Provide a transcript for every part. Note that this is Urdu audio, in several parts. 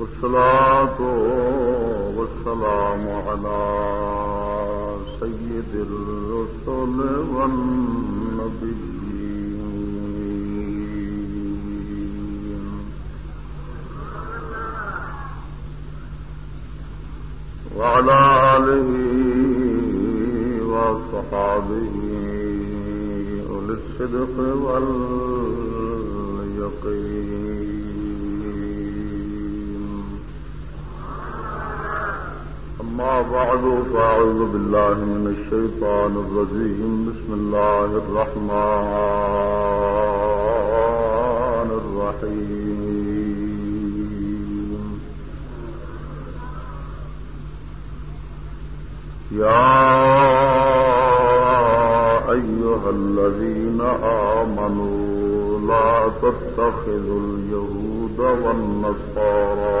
والصلاة والسلام على سيد الرسل والنبيين. وعلى آله وصحابه أولي الصدق واليقين. أما بعد، فأعوذ بالله من الشيطان الرجيم. بسم الله الرحمن الرحيم. يا أيها الذين آمنوا، لا تتخذوا اليهود والنصارى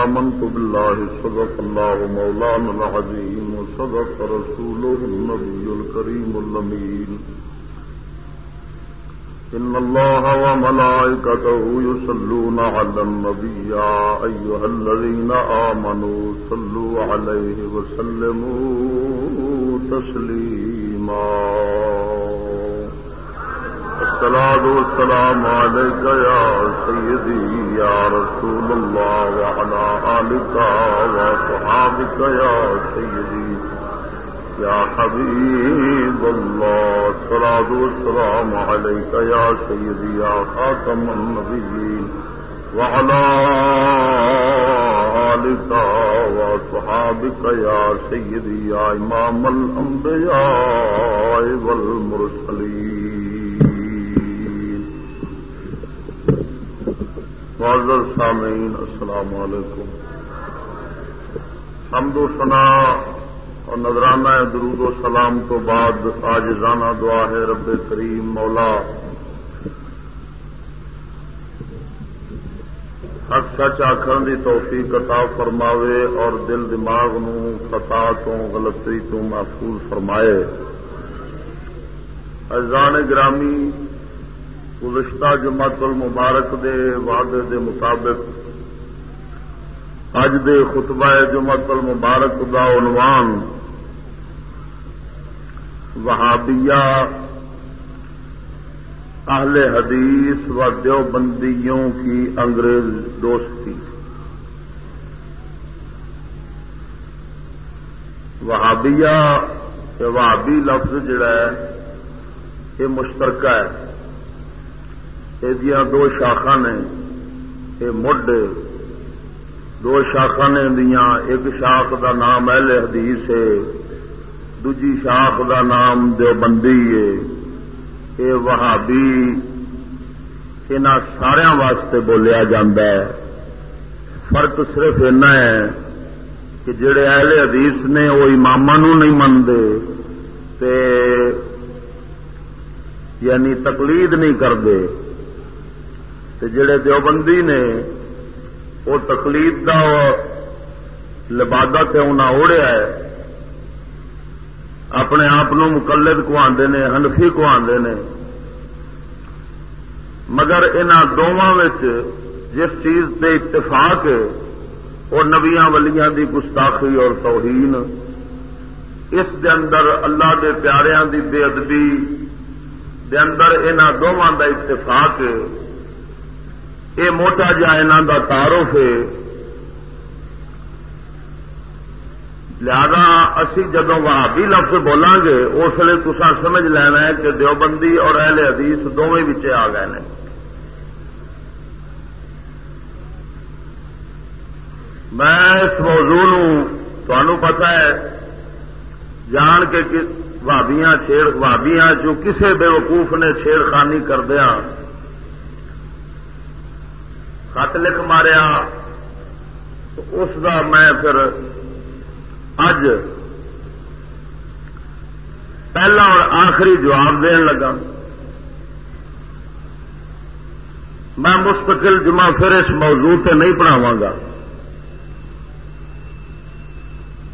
آمنت بالله صدق الله مولانا العظيم وصدق رسوله النبي الكريم اللمين إن الله وملائكته يصلون على النبي يا أيها الذين آمنوا صلوا عليه وسلموا تسليما الصلاة والسلام عليك يا سيدي، يا رسول الله، وعلى آلك وصحابك يا سيدي، يا حبيب الله. الصلاة والسلام عليك يا سيدي، يا خاتم النبيين، وعلى آلك وصحابك يا سيدي، يا إمام الأنبياء والمرسلين. معذر سامعین، السلام علیکم۔ حمد و ثنا اور نظرانہ درود و سلام تو بعد آج رانا دعا ہے رب کریم مولا۔ حق سچ آخر دی توفیق عطا فرماوے اور دل دماغ نو خطا تو، غلطی تو محفوظ فرمائے۔ ازان گرامی گزشتہ جماعت المبارک دے وعدے دے مطابق اج دے خطبہ جمعت المبارک دا عنوان وہابیہ اہل حدیث و دیوبندیوں کی انگریز دوستی۔ وہابیہ، وہابی لفظ جڑا ہے، یہ مشترکہ ہے۔ یہ دو شاخا نے یہ مڈ، دو شاخا نے دیا ایک شاخ دا نام اہل حدیث ہے، دوجی شاخ دا نام دیوبندی ہے۔ یہ وہابی ان سارا واسطے بولیا جا فرق صرف اینا ہے کہ جڑے اہل حدیث نے وہ امام نہیں منتے یعنی تقلید نہیں کرتے جڑے دیوبندی نے وہ تقلید کا لبادہ سے انہیں اوڑیا ہے، اپنے آپ مقلد کو آدھے نے ہنفی کو آدھے نے۔ مگر ان دونوں جس چیز کے اتفاق ہے وہ ولیاں دی گستاخی اور توہین۔ اس دے اندر اللہ دے پیاریاں دی بے ادبی دے اندر ان دونوں کا اتفاق یہ موٹا جا انہوں کا تعارف ہے لہذا اسی جدو وہابی لفظ بولیں گے اس لیے تصا سمجھ لینا ہے کہ دیوبندی اور اہل حدیث دونوں بچے آ گئے ہیں میں اس موضوع تمہوں پتا ہے جان کے بھابیاں چھیڑ بھابیاں جو کسے بے وقوف نے چھیڑخانی کردیا خط لکھ ماریا تو اس کا میں پھر اج پہلا اور آخری جواب دین لگا۔ میں مستقل جمع پھر اس موضوع سے نہیں پڑھاوا گا۔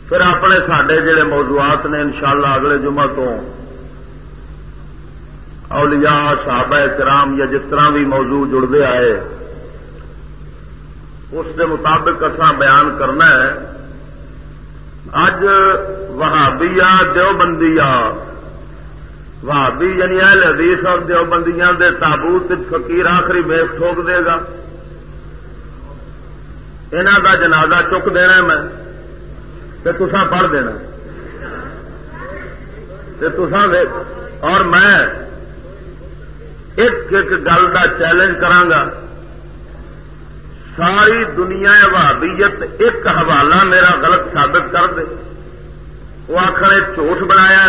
پھر اپنے سڈے جڑے موضوعات نے انشاءاللہ اگلے جمعہ تو اولیاء، صحابہ کرام یا جس طرح بھی موضوع جڑتے آئے اس کے مطابق اصا بیان کرنا ہے۔ اج وہابیا دیوبندیا وہابی یعنی اہل حدیث اور دیوبندیاں دے تابوت فقیر آخری میس ٹھوک دے گا۔ انہوں دا جنازہ چک دینا میں تسا پڑھ دینا۔ تسا اور میں ایک ایک گل کا چیلنج کرانگا ساری دنیا وابیت ایک حوالہ میرا غلط ثابت کر دے۔ وہ آخر جھوٹ بنایا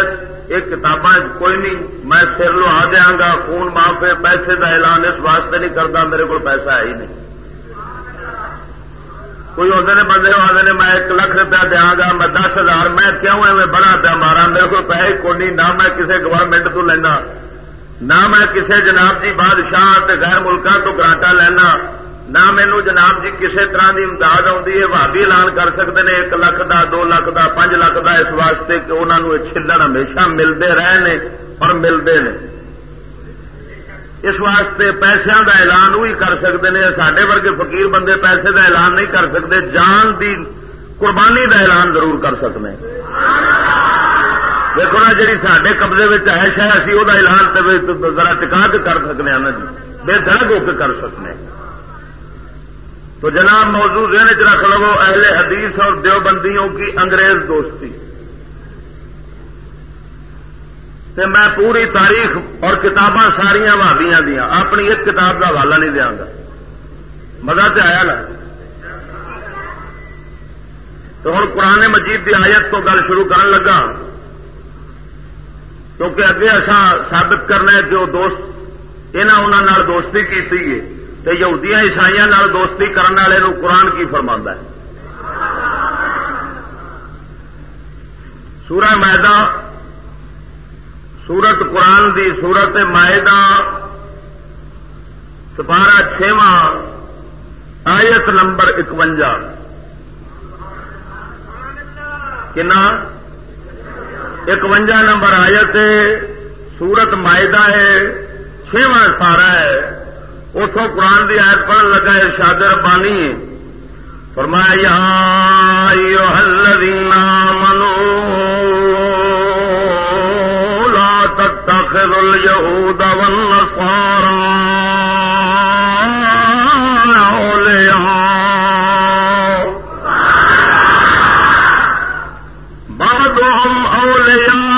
ایک کتاباں کوئی نہیں۔ میں سر لوا دیا گا، خون معاف پیسے کا اعلان اس واسطے نہیں کرتا، میرے کو پیسہ ہے ہی نہیں۔ کوئی آدھے نے بندے آدھے نے، میں ایک لاکھ روپیہ دیا گا، میں دس ہزار، میں کیوں میں بڑا پیا مارا؟ میرے کو پیسے کو نہیں، نہ میں کسی گورنمنٹ تو لینا، نہ میں کسی جناب جی بادشاہ غیر ملکوں تو گرانٹا لینا۔ نہ مینو جناب جی کسی طرح کی امداد آتی ہے بھابی اعلان کر سکتے ہیں ایک لاکھ دا دو لاکھ دا پانچ لاکھ دا اس واسطے کہ انہوں نے چلن ہمیشہ ملتے رہے اور ملتے ہیں اس واسطے پیسوں کا اعلان وہی کر سکتے ہیں سڈے ورگے فقیر بندے پیسے کا اعلان نہیں کر سکتے جان دی قربانی کا اعلان ضرور کر سکتے دیکھو نا جی سڈے قبضے میں ہے شاید اسی وہ اعلان ذرا ٹکا کے کر سکتے ہیں جی بے درد ہو کے کر سکتے ہیں تو جناب موضوع ذہن چ رکھ لو، اہل حدیث اور دیوبندیوں کی انگریز دوستی۔ تے میں پوری تاریخ اور کتاباں ساریا بھابیاں دیا اپنی ایک کتاب کا حوالہ نہیں دیا گا۔ مزہ تو آیا نا؟ تو ہوں قرآن مجید کی آیت تو گل شروع کرن لگا۔ کیونکہ اگے اصا ثابت کرنا جو دوست انہوں دوستی کی یہودیاں عیسائی دوستی کرنے والے قرآن کی فرما ہے۔ سورہ میدا سورت قرآن دی سورت مائدہ سپارہ چھواں آیت نمبر اکوجا کنا؟ اکوجا نمبر آیت، سورت مائدہ ہے چھواں سارا ہے۔ اتوں قرآن کی آیت پڑھن لگا ہے شاد ربانی۔ فرمایا منو لا تتخذ اليهود والنصارى أولياء۔ بعضهم أولياء،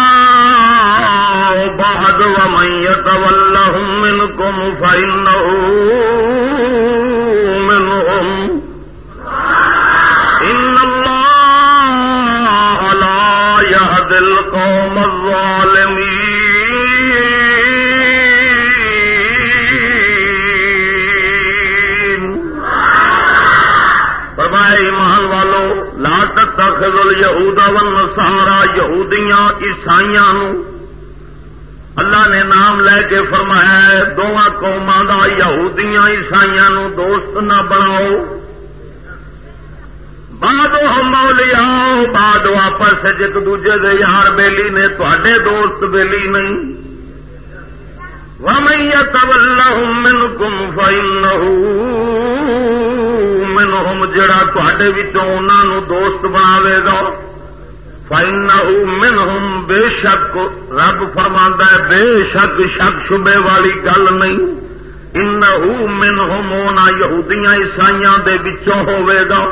بعض ومن يتولهم منكم فإنه یہودا ون سارا یہودیاں، عیسائیاں اللہ نے نام لے کے فرمایا دونوں قوما کا یہودیاں، عیسائیاں دوست نہ بناؤ۔ بعد مولیا بعد واپس ایک دوجے دے یار بیلی نے تے دوست بیلی نہیں۔ ومئی تبل من گم فائن منہم جڑا تے دوست بناوے گا۔ فائن منہم بے شک رب فرما بے شک شک شبے والی گل نہیں۔ ان منہم ہونا یہودیاں عیسائیاں دے بچوں ہوے گا۔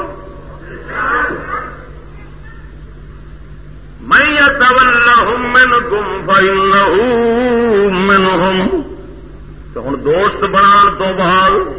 میں تول من گم فائن منہم تو ہوں دوست بنا تو بعد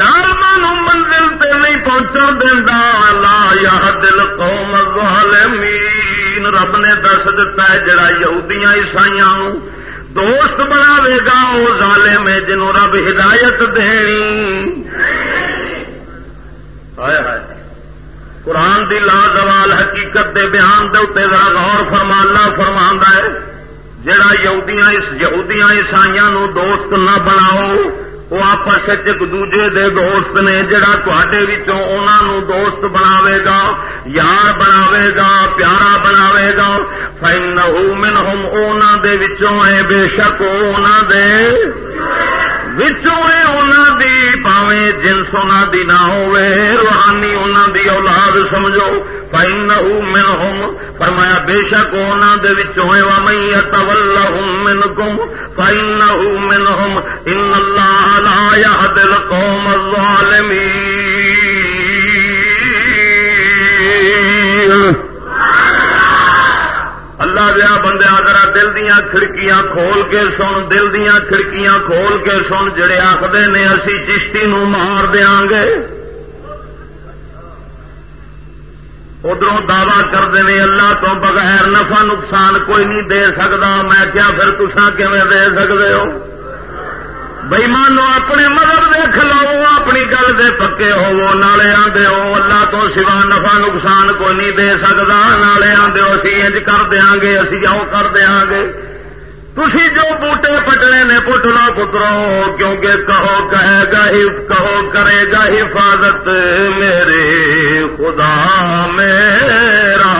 ظالمان منزل تے نہیں پہنچن دینا لا یا دل قوم ظالمین رب نے دس دتا ہے جڑا یہودیاں عیسائیاں نو دوست بناوے گا وہ ظالم ہے جنہوں رب ہدایت دینی۔ ہائے ہائے۔ قرآن دی لازوال حقیقت دے بیان دے اتنے ذرا غور فرما، اللہ ہے، جڑا یہودیاں یہودیاں عیسائیاں نو دوست نہ بناؤ وہ آپس ایک دوجے دے دوست نے جڑا تے انہوں دوست بناوے گا یار بناوے گا پیارا بناوے گا فائن من ہوم اونا دے وچوں ہے بے شک دے دے دی پاوے جنس دی نہ ہوے روحانی انہوں دی اولاد سمجھو فَإِنَّهُ مِنْهُمْ فرمایا بے شک انہوں دے وچوں ہے وَمَن يَتَوَلَّهُم مِنْكُمْ فَإِنَّهُ مِنْهُمْ إِنَّ اللَّهَ لَا يَهْدِي الْقَوْمَ الظَّالِمِينَ اللہ دیا بندے ذرا دل دیا کھڑکیاں کھول کے سن، دل دیا کھڑکیاں کھول کے سن، جڑے آخر نے اسی چشتی نو مار دیا گے۔ ادھر دعوی کرتے ہیں اللہ تو بغیر نفع نقصان کوئی نہیں دے سکتا میں کیا پھر تسا دے سکتے ہو؟ بئی مانو اپنے مذہب دے کھلاؤ، اپنی گل دے پکے ہو نالے آدھے ہو، اللہ تو سوا نفع نقصان کوئی نہیں دے سکتا نالے آدھے اسی انج کر دیا گے اسی آؤ کر دیا گے تھی جو بوٹے پٹنے نے پٹ لو پترو، کیونکہ کہو کہے گا کہو کرے گا حفاظت میرے خدا، میرا۔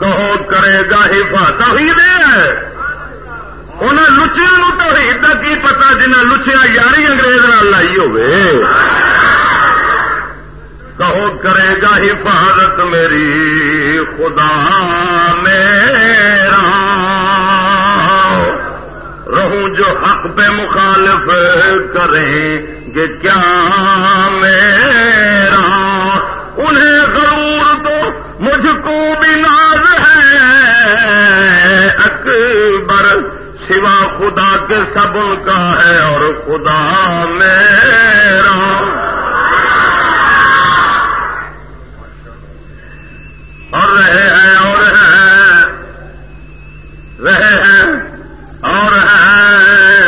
کہو کرے گا حفاظت ہی دے انہیں لچیا تو کی پتا جنہیں لچیا یاری انگریز لائی کہو کرے گا حفاظت میری خدا میرا رہوں جو حق پہ مخالف کریں گے کیا میرا انہیں ضرور تو مجھ کو بھی ناز ہے اکبر سوا خدا کے سب ان کا ہے اور خدا میرا۔ اور رہے ہیں، اور ہیں۔ رہے ہیں، اور ہیں۔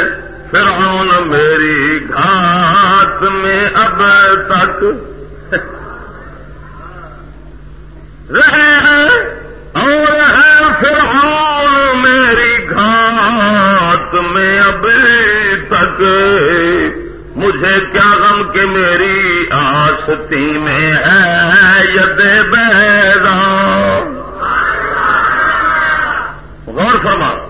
فرعون میری گھات میں اب تک۔ رہے ہیں، اور ہیں، فرعون میری گھات میں ابھی تک۔ مجھے کیا غم کہ میری آستی میں ہے ید بیدا غور فرما۔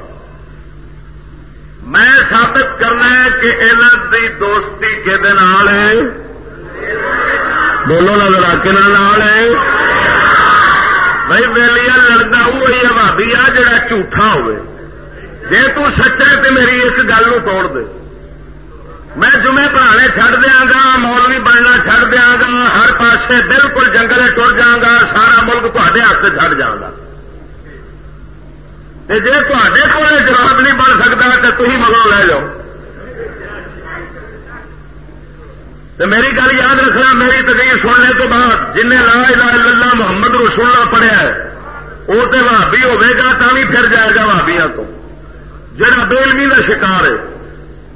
میں ثابت کرنا ہے کہ عزت کی دوستی کے دن بولو نا ذرا کے نال بھائی ویلیا لڑتا وہی ہے بھابی آ جڑا جھوٹا ہوئے۔ جی تچا تو میری اس گل توڑ دے میں جمعے پڑھانے چڑھ دیا گا مولوی بننا چڑھ دیا گا ہر پاسے بالکل جنگل ٹر جا گا سارا ملک تے ہاتھ چڑ جا گا جی تے کو جواب نہیں بن سکتا تو تھی مگروں لے جاؤ تو میری گل یاد رکھنا میری تقریر سننے کے بعد جن لا الہ الا اللہ محمد رسولہ پڑھیا ہے وہ تو بھابی ہوگا تا بھی پھر جائے گا بھابیا تو جڑا بےلوی کا شکار ہے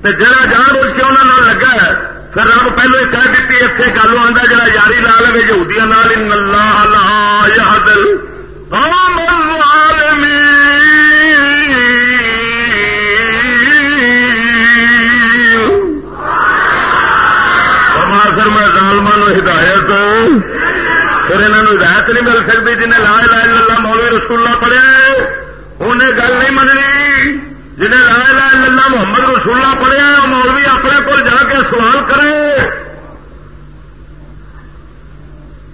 تو جڑا جان بوجھ کے انہوں نے لگا ہے، پھر رب پہلے کہہ دیتی اتنے گل آتا جڑا یاری لا لے یہودیا نال اللہ لا یا دل پھر میں ظالمان ہدایت پھر انہوں ہدایت نہیں مل سکتی، جنہیں لا لا اللہ مولوی رسولہ پڑھیا انہیں گل نہیں مننی۔ جنہیں لا الہ الا اللہ محمد رسولہ پڑھیا مولوی اپنے کو جا کے سوال کرے۔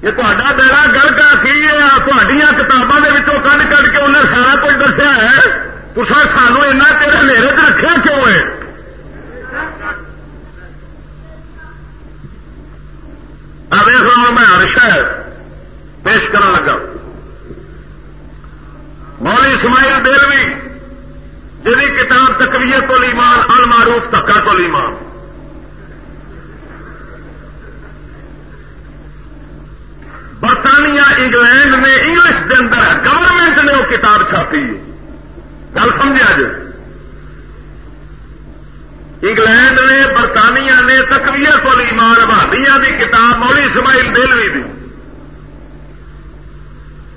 یہ تا بیڑا گل کا کی ہے؟ کتابوں کے کھ کھ کے انہیں سارا کچھ دسیا ہے۔ تصا سانو ایسا چیر میرے چ رکھا کیوں ہے؟ اب میں ہر شہر پیش کر لگا۔ اسماعیل دلوی جی کتاب تقویت تو لیمان المعروف تکا تو لیمان برطانیہ، انگلینڈ نے انگلش کے اندر گورنمنٹ نے وہ کتاب چھاپی۔ گل سمجھا جی؟ انگلینڈ نے، برطانیہ نے تقویت کو ایمان بھابیاں کی کتاب مولی اسماعیل دلوی دی۔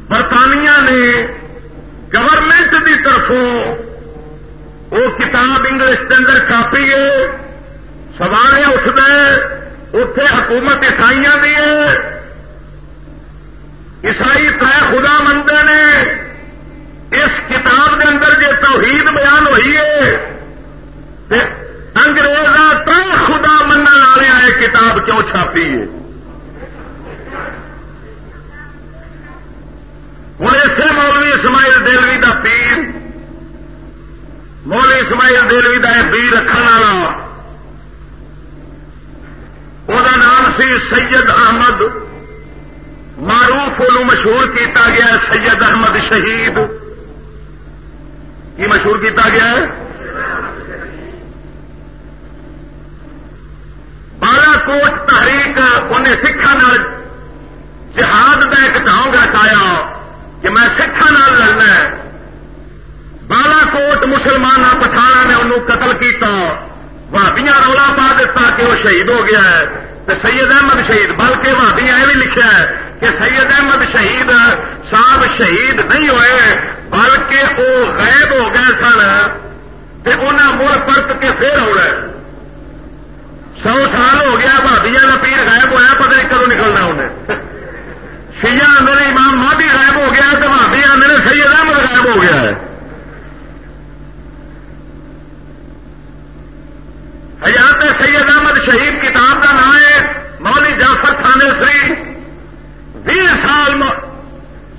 برطانیہ نے گورنمنٹ کی طرفوں وہ کتاب انگلش کے اندر چھاپی ہے، سوال اٹھتا ہے اتے حکومت عیسائی دی ہے۔ عیسائی طے خدا منتے نے۔ اس کتاب کے اندر جو توحید بیان ہوئی ہے انگریزا طے خدا من والے آئے کتاب کیوں چھاپی ہے۔ ہوں اسے مولوی اسماعیل دلوی کا پیر مولوی اسماعیل دلوی کا پیر رکھنے والا وہ نام سی سید احمد، معروف کو مشہور کیتا گیا سید احمد شہید۔ کی مشہور کیتا گیا ہے؟ بالا کوٹ تحریک انہیں سکھان جہاد کا ایک ڈانگ رکھایا، کہ میں سکھان لڑنا بالا کوٹ مسلمان پٹھانا نے انہوں قتل کیتا۔ بھابیاں رولا پا دیتا کہ وہ شہید ہو گیا ہے۔ تو سید احمد شہید، بلکہ بھابیا یہ بھی لکھا ہے کہ سید احمد شہید صاحب شہید نہیں ہوئے، بلکہ وہ غائب ہو گئے سن۔ انہیں مڑ پرت کے پھر ہو سو سال ہو گیا بھابیا کا پیر غائب ہوا پتہ نہیں کدو نکلنا انہیں۔ شیا میرے امام مادی غائب ہو گیا تو بھابیا میرے سید احمد غائب ہو گیا ہے۔ حیات سید احمد شہید کتاب کا نام ہے مولی جعفر تھانے سری بھی سال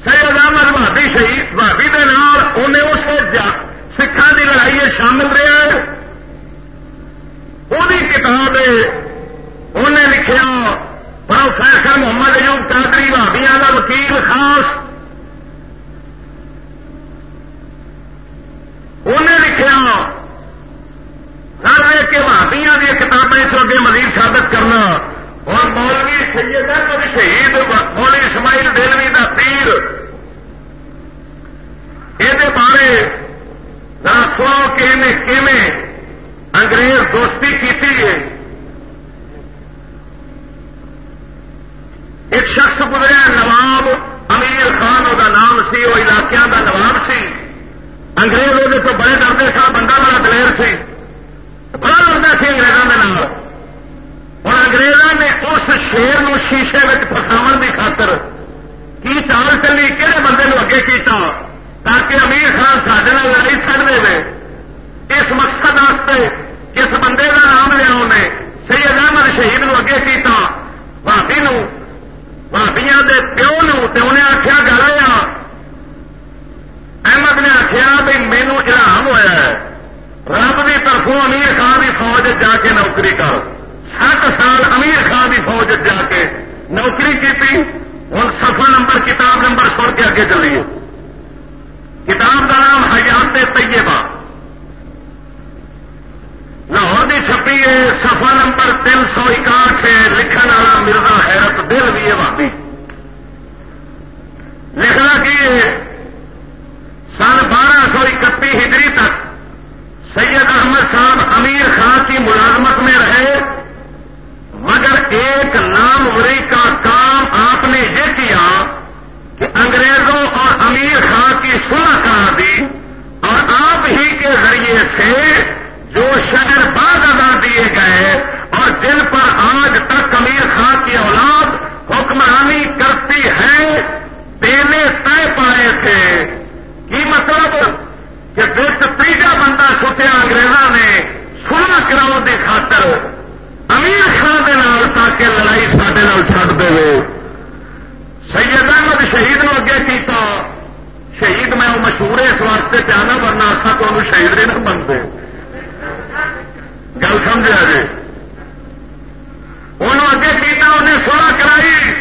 سید احمد بھابی شہید بھابی کے نام انہیں اس سکھان کی لڑائی شامل رہے۔ وہ کتاب انہیں لکھا پروفیسر محمد ایوب قادری بھابیا کا وکیل خاص۔ انہیں لکھا سر کے بھابیا دیا کتابیں اس اگے مزید ثابت کرنا۔ اور مولوی سید احمد شہید مولوی اسماعیل دلوی کا پیر۔ یہ بارے ذرا سنو کہ انگریز دوستی کی ہے ایک شخص گزرا نواب امیر خان وہ نام سی وہ علاقوں کا نواب سی۔ انگریز وہ بڑے ڈرتے سا بندہ بڑا دلیر سی۔ بڑا ڈرتا سی انگریزوں کے نام اور نے اس شیر نو شیشے میں فساو کی خاطر کی چال چلی کہڑے بندے نو اگے کیتا؟ تاکہ امیر خان سڈے لڑائی چڑ دے اس مقصد کس بندے کا نام لیا انہیں سید احمد شہید نو اگے کیتا۔ بھابی نو بھابیا کے پیو نو انہیں آخیا گل احمد نے آخیا بھی مینو ارام ہوا ہے۔ رب کی طرفوں امیر خان کی فوج جا کے نوکری کر۔ سات سال امیر خان کی فوج جا کے نوکری کی ہوں سفا نمبر، کتاب نمبر سن کے اگے چلیے۔ کتاب کا نام حیات طیبہ۔ لاہور کی چھپی ہے سفا نمبر تین سو اکاٹھ لکھن والا مرزا حیرت دل بھی ہے بھابی لکھنا کی سن بارہ سو اکتی ہجری تک سید احمد صاحب امیر خان کی ملازمت میں رہے، مگر ایک ناموری کا کام آپ نے یہ کیا کہ انگریزوں اور امیر خان کی صلح کرا دی اور آپ ہی کے ذریعے سے جو شہر بعد ادا دیے گئے اور جن پر آج تک امیر خان کی اولاد حکمرانی کرتی ہے دینے طے پائے تھے۔ کی مطلب کہ تیجا بندہ سٹیا انگریزوں نے سولہ کراؤ کی خاطر، امیر خان کے نال تاکہ لڑائی سڈے چڑ دے۔ سید احمد شہید نو اگے کیتا، شہید میں وہ مشہور ہے، اس واسطے پیانا بننا سا تو شہید نہیں نہ بنتے گل سمجھا جی انہوں اگے کیتا انہیں سولہ کرائی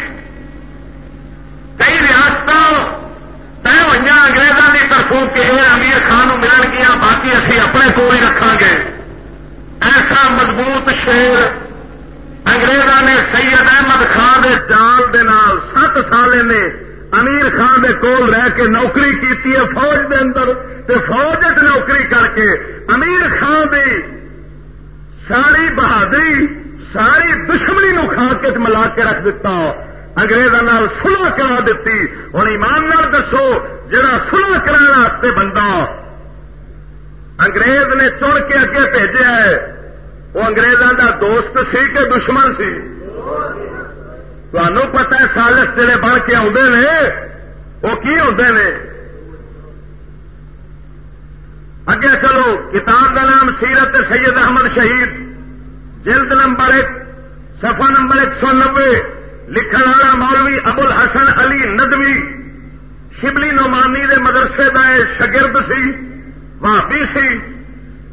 کئی ریاست طے ہوئی اگریزوں کی طرفوں کہ مضبوط شیر انگریزوں نے سید احمد خان کے جال دے نال سات سال نے خان دے کول رہ کے نوکری کیتی ہے فوج دے اندر تے فوج نوکری کر کے امیر خان دی ساری بہادری، ساری دشمنی نو کھا کے ملا کے رکھ دیتا اگریزوں سلح کرا دیتی ہوں ایمان نال دسو، جڑا سلح کرنے بندہ انگریز نے چڑ کے اگے بھیجا ہے، وہ انگریزوں کا دوست سی کہ دشمن سی؟ تمہوں پتا ہے سالس جڑے بن کے آدھے نے وہ کی آدھے نے؟ اگے چلو، کتاب کا نام سیرت سید احمد شہید، جلد نمبر ایک سفا نمبر ایک سو نبے لکھن والا مولوی ابل حسن علی ندوی، شبلی نعمانی دے مدرسے کا شگرد سی واپی سی۔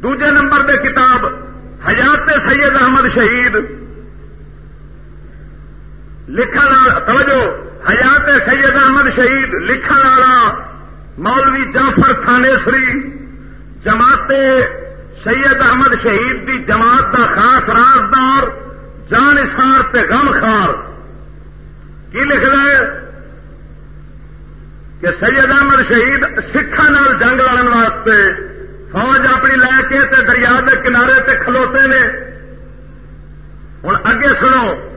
دوجے نمبر دے کتاب، حیات سید احمد شہید لکھن توجہ، حیات سید احمد شہید، لکھن والا مولوی جعفر تھانےسری جماعت سید احمد شہید دی جماعت دا خاص رازدار، جان تے غم خار کی لکھ رہا ہے؟ کہ سید احمد شہید سکھان جنگ لڑن واسطے فوج اپنی لے کے تے دریا کے کنارے تے کھلوتے نے۔ ہوں اگے سنو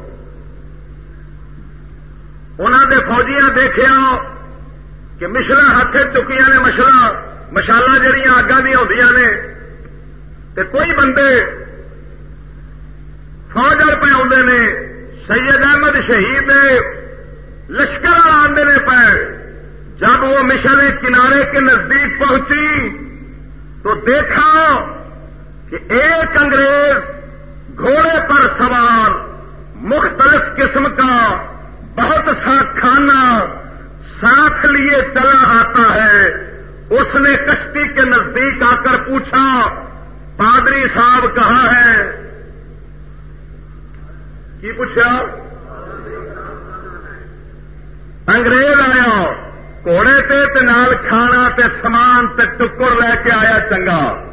انہوں نے فوجیاں دیکھا کہ مشرا ہاتھ چکیاں نے مشرا مشالا جہیا اگا دیا ہوں نے۔ تے کوئی بندے فوج پہ آدھے نے، سید احمد شہید لشکر آدھے نے پہ جب وہ مشن کنارے کے نزدیک پہنچی تو دیکھا کہ ایک انگریز گھوڑے پر سوار مختلف قسم کا بہت سا کھانا ساتھ لیے چلا آتا ہے۔ اس نے کشتی کے نزدیک آ کر پوچھا، پادری صاحب کہاں ہے کی پوچھا؟ انگریز آیا، گھوڑے تے نال کھانا تے سامان تے ٹکر لے کے آیا چنگا۔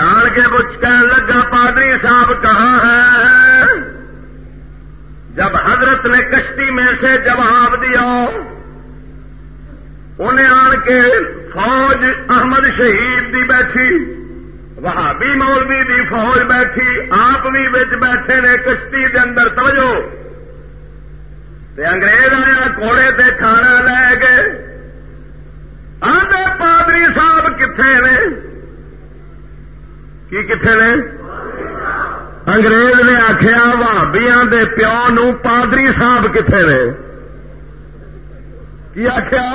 آن کے پوچھ کہنے لگا، پادری صاحب کہاں ہے جب حضرت نے کشتی میں سے جواب دیا، انہیں آن کے فوج احمد شہید دی بیٹھی، وہابی مولوی دی فوج بیٹھی، آپ بھی بچ بیٹھے نے کشتی دے اندر، توجہ۔ تے انگریز آیا، گھوڑے تے کھانا لے گئے۔ آدھے پادری صاحب کتنے نے؟ کی کتنے نے؟ انگریز نے آخیا بھابیا پیو نو پادری صاحب کتنے نے؟ کی آخیا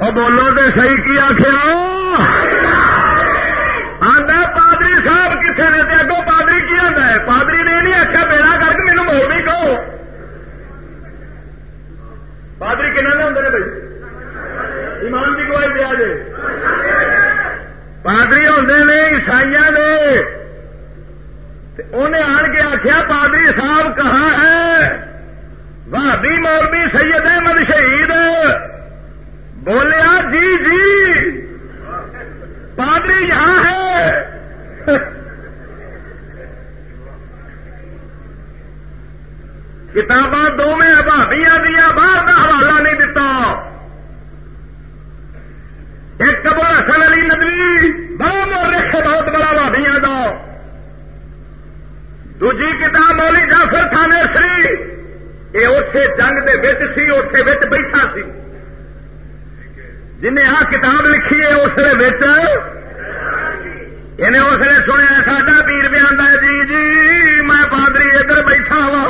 وہ بولو تو سی کی آخیا آدھا پادری صاحب کتنے نے اگوں پادری کی آتا ہے؟ پادری نے نہیں آخیا بیڑا کر کے مینو مول نہیں کہو پادری کن ہوں بھائی؟ ایمان کی گواہی دیا جی پادری ہوں نے عیسائی انہیں آن کے آخیا پادری صاحب کہاں ہے؟ بھابی مولوی سید احمد شہید۔ بولیا جی جی۔ پادری یہاں ہے۔ کتاباں دو میں بھابیاں دیا باہر کا حوالہ نہیں دتا۔ ایک کبر حسن علی ندوی، بڑا مور رکھے بہت بڑا بھابیاں کا دوجی کتاب مولی جعفر تھانے سری، یہ اتے جنگ دے بچ سی اتے بچ بیٹھا سی۔ جنہیں آ کتاب لکھی ہے، اس انہیں یعنی اس نے سنیا ساڈا پیر بھی آتا ہے جی جی میں پادری ادھر بیٹھا وا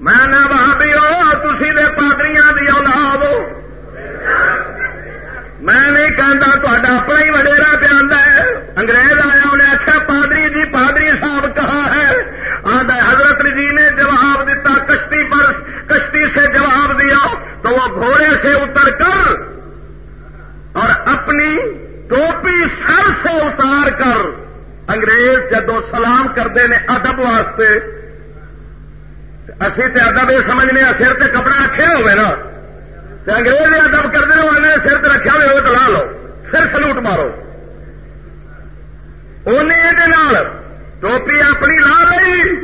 میں نہ بہادی ہو تھی پادری دی اولاد ہو۔ میں نہیں کہتا تا اپنا ہی وڈیرا پہ آتا ہے۔ انگریز آیا انہیں آخیا پادری جی پادری صاحب کہاں ہے؟ آدھا حضرت جی نے جواب دیتا کشتی پر، کشتی سے جواب دیا۔ تو وہ گھوڑے سے اتر کر اور اپنی ٹوپی سر سے اتار کر انگریز جدو سلام کرتے ہیں ادب واسطے، اسی تے ادب یہ سمجھنے، سر تے کپڑا رکھے ہوئے نا۔ انگریز ادب کرتے ہیں سر تے رکھا ہوئے تو لا لو پھر سلوٹ مارو۔ دے ٹوپی اپنی لا رہی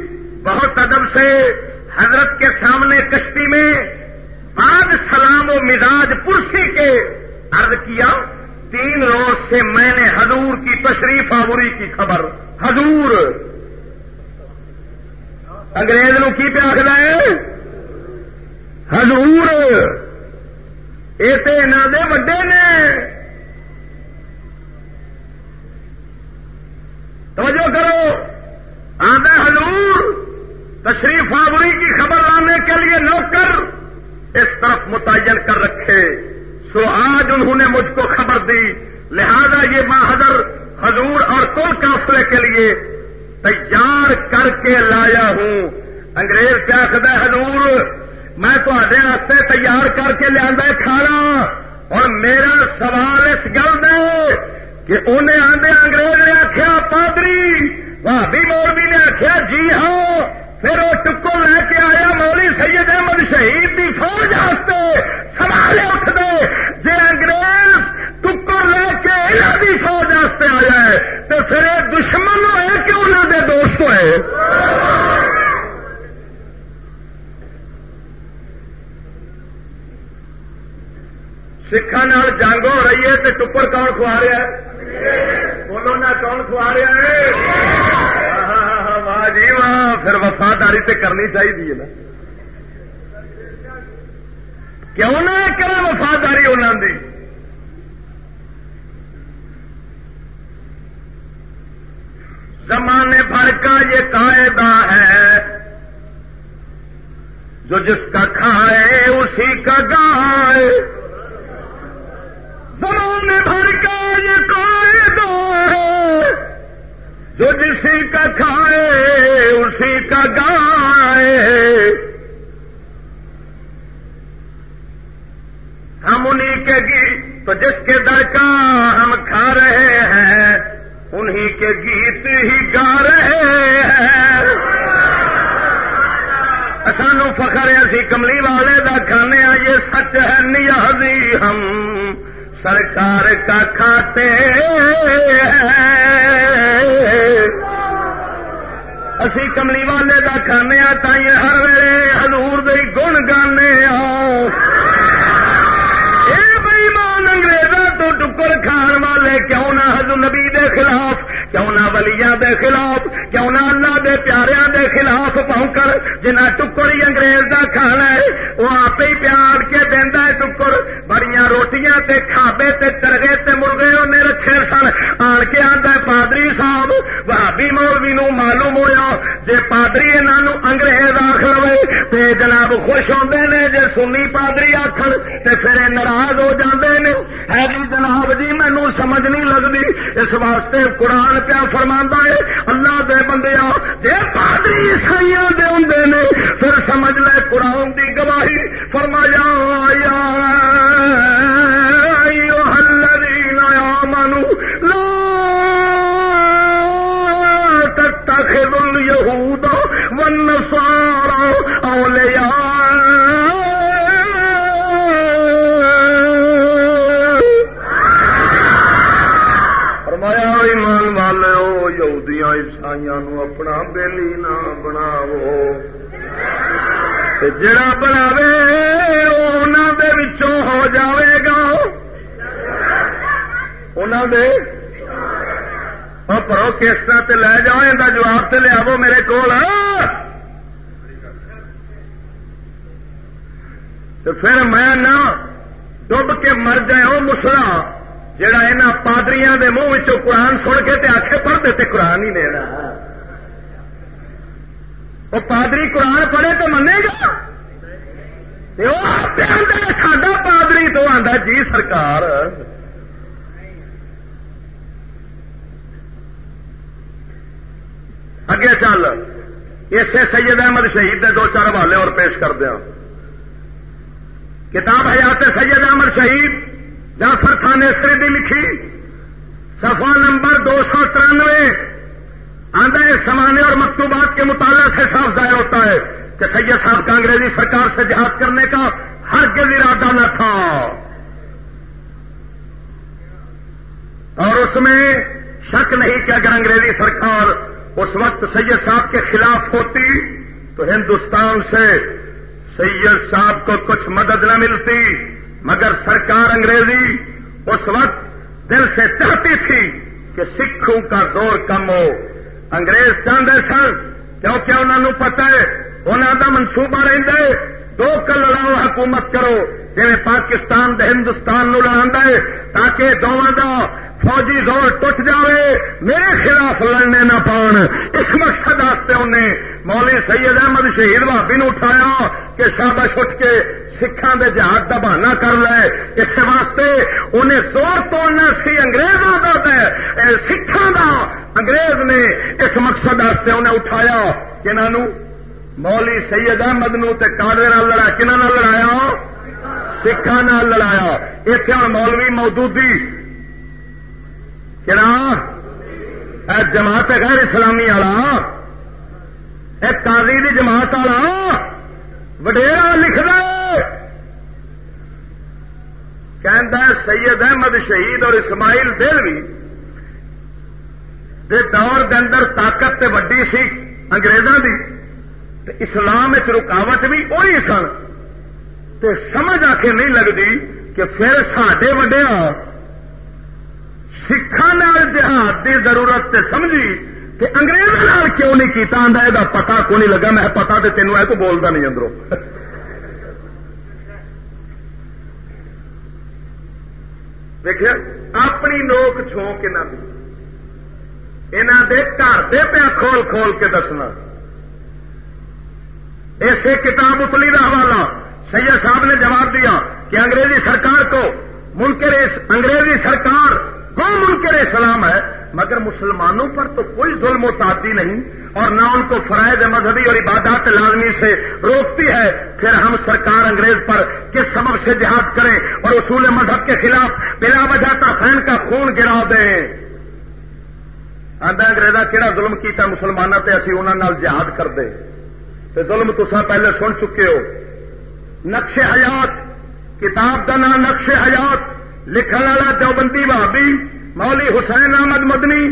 بہت ادب سے حضرت کے سامنے کشتی میں بعد سلام و مزاج پرسی کے عرض کیا، تین روز سے میں نے حضور کی تشریف آوری کی خبر۔ حضور! انگریز نو کی پیا آخر ہے؟ حضور! یہ تو دے وڈے نے۔ توجہ کرو۔ آدھا حضور، تشریف آوری کی خبر لانے کے لیے نوکر اس طرف متعین کر رکھے۔ سو آج انہوں نے مجھ کو خبر دی۔ لہذا یہ ماہدر حضور اور کل کافلے کے لیے تیار کر کے لایا ہوں۔ انگریز کیا خدا حضور میں تے تیار کر کے لیا کھانا۔ اور میرا سوال اس گل دے کہ انہیں آدھے انگریز نے آخیا پادری بھابی مولوی نے آخیا جی ہاں پھر وہ ٹکو لے کے آیا مولی سید احمد شہید کی فوج سوال اٹھ دے جی انگریز ٹکر لے کے یہاں کی فوج آیا ہے، تو پھر دشمن ہوئے کہ انہوں دے دوست ہوئے؟ سکھان جنگ ہو رہی ہے تو ٹپڑ کون کھوا رہا ہے؟ بولو نہ کون کھوا رہا ہے؟ واہ جی واہ، پھر وفاداری تو کرنی چاہیے نا۔ کیوں نہ کریں وفاداری انہوں کی زمانے بھر کا یہ قاعدہ ہے۔ جو جس کا کھائے اسی کا گائے۔ زمانے بھر کا یہ قائدہ ہے۔ جو جسی کا کھائے، اسی کا گائے۔ ہم انہیں کے گیت، تو جس کے در کا ہم کھا رہے ہیں انہیں کے گیت ہی گا رہے ہیں۔ سانو فخر ہے اسی کملی والے دا کھانے یہ سچ ہے، نیازی ہم۔ سرکار کا کھاتے اسی کملی والے کا کھانے تائیں ہر ویلے ہزور دئی گن گانے آؤ۔ بھائی مان انگریزوں تو ٹکر کھان والے، کیوں نہ حضور نبی دے خلاف، کیوں نہ ولیاں دے خلاف، کیوں نہ اللہ دے پیاریاں دے خلاف پہن کر جنا ٹکر ہی انگریز دا کھانا ہے، وہ آپ ہی پیار کے دینا ہے ٹکر بڑیاں تے کھابے تے چرگے تے مرغے انہیں رکھے سن۔ آن کے آتا پادری صاحب بھابی مولوی نو معلوم ہوا جے پادری انہوں انگریز آخر ہوئے تے جناب خوش ہوتے نے جے سنی پادری آخر تے پھر ناراض ہو جاندے نے۔ ہے جی جناب جی مینو سمجھ نہیں لگتی اس واسطے قرآن پیا فرما ہے، اللہ دے بندے جی پادری عیسائی دے ہوں نے، پھر سمجھ لے قرآن دی گواہی۔ فرمایا، آیا۔ یہود ون سارا اولیا عیسائی اپنا بےلی نہ بناو جڑا بناوے ہو جاوے گا۔ انہوں دے پرو کس لے جاؤ یہ جواب سے لیا میرے کو پھر میں نہ ڈب کے مر جائے وہ مسلا جڑا یہاں پادری دے منہ قرآن سن کے تے آخے پڑھتے تے قرآن ہی لینا وہ پادری قرآن پڑھے تو منے گا؟ ساڈا پادری تو آتا جی سرکار۔ اگے چل اسے سید احمد شہید نے دو چار حوالے اور پیش کر دیا کتاب حیات سید احمد شہید جعفر خان تھانے دی لکھی سفا نمبر دو سو ترانوے آدھا سمانے اور مکتوبات کے مطالعہ سے صاف ظاہر ہوتا ہے کہ سید صاحب کا انگریزی سرکار سے جہاد کرنے کا ہر کے ارادہ نہ تھا اور اس میں شک نہیں کہ اگر انگریزی سرکار اس وقت سید صاحب کے خلاف ہوتی تو ہندوستان سے سید صاحب کو کچھ مدد نہ ملتی، مگر سرکار انگریزی اس وقت دل سے چاہتی تھی کہ سکھوں کا زور کم ہو۔ انگریز چاہتے سن، کیونکہ انہوں پتا ہے انہوں کا منصوبہ رہے دو کل لڑاؤ حکومت کرو۔ جی پاکستان دے ہندوستان نو لڑا ہے تاکہ دونوں کا فوجی زور ٹوٹ جائے میرے خلاف لڑنے نہ پاؤن اس مقصد انہیں مولوی سید احمد شہید بھابی نو اٹھایا کہ شابش اٹھ کے سکھان دے جہاد کا بہانا کر لے۔ اس واسطے انہیں زور توڑنا سی انگریزوں کا سکھان کا انگریز نے اس مقصد انہیں اٹھایا کہ انہوں مولی سید احمد نو تے کادے لڑایا کنہ لڑایا؟ سکھان لڑایا۔ اتنے ہوں مولوی موجودی کہ جماعت غیر اسلامی والا قاضی دی جماعت والا، وڈیرا لکھ سید احمد شہید اور اسماعیل دلوی دے دور دے اندر طاقت تے وڈی سی انگریزوں کی اسلام رکاوٹ بھی وہی سن۔ تے سمجھ آ کے نہیں لگتی کہ پھر سڈے وڈیا سکھان جہاد کی ضرورت تے سمجھی کہ انگریز کیوں نہیں کیتا؟ آدھا یہ پتا کو نہیں لگا؟ میں پتا تو تینوں ہے تو بولتا نہیں اندروں۔ دیکھا اپنی نوک چونک انہوں دے گھر دے پیا کھول کھول کے دسنا۔ اسے کتاب اتلی کا حوالہ۔ سید صاحب نے جواب دیا کہ انگریزی سرکار کو منکر انگریزی سرکار کو منکر اسلام ہے، مگر مسلمانوں پر تو کوئی ظلم و تعدی نہیں اور نہ ان کو فرائض مذہبی اور عبادات لازمی سے روکتی ہے۔ پھر ہم سرکار انگریز پر کس سبب سے جہاد کریں اور اصول مذہب کے خلاف بلا وجہ فین کا خون گرا دیں؟ آدھا انگریزا کہڑا ظلم کیتا مسلمانوں سے اسی انہوں جہاد کر دے تو ظلم تصا پہلے سن چکے ہو۔ نقش حیات، کتاب کا نام نقش حیات، لکھن والا چوبندی بھابی مولی حسین احمد مدنی،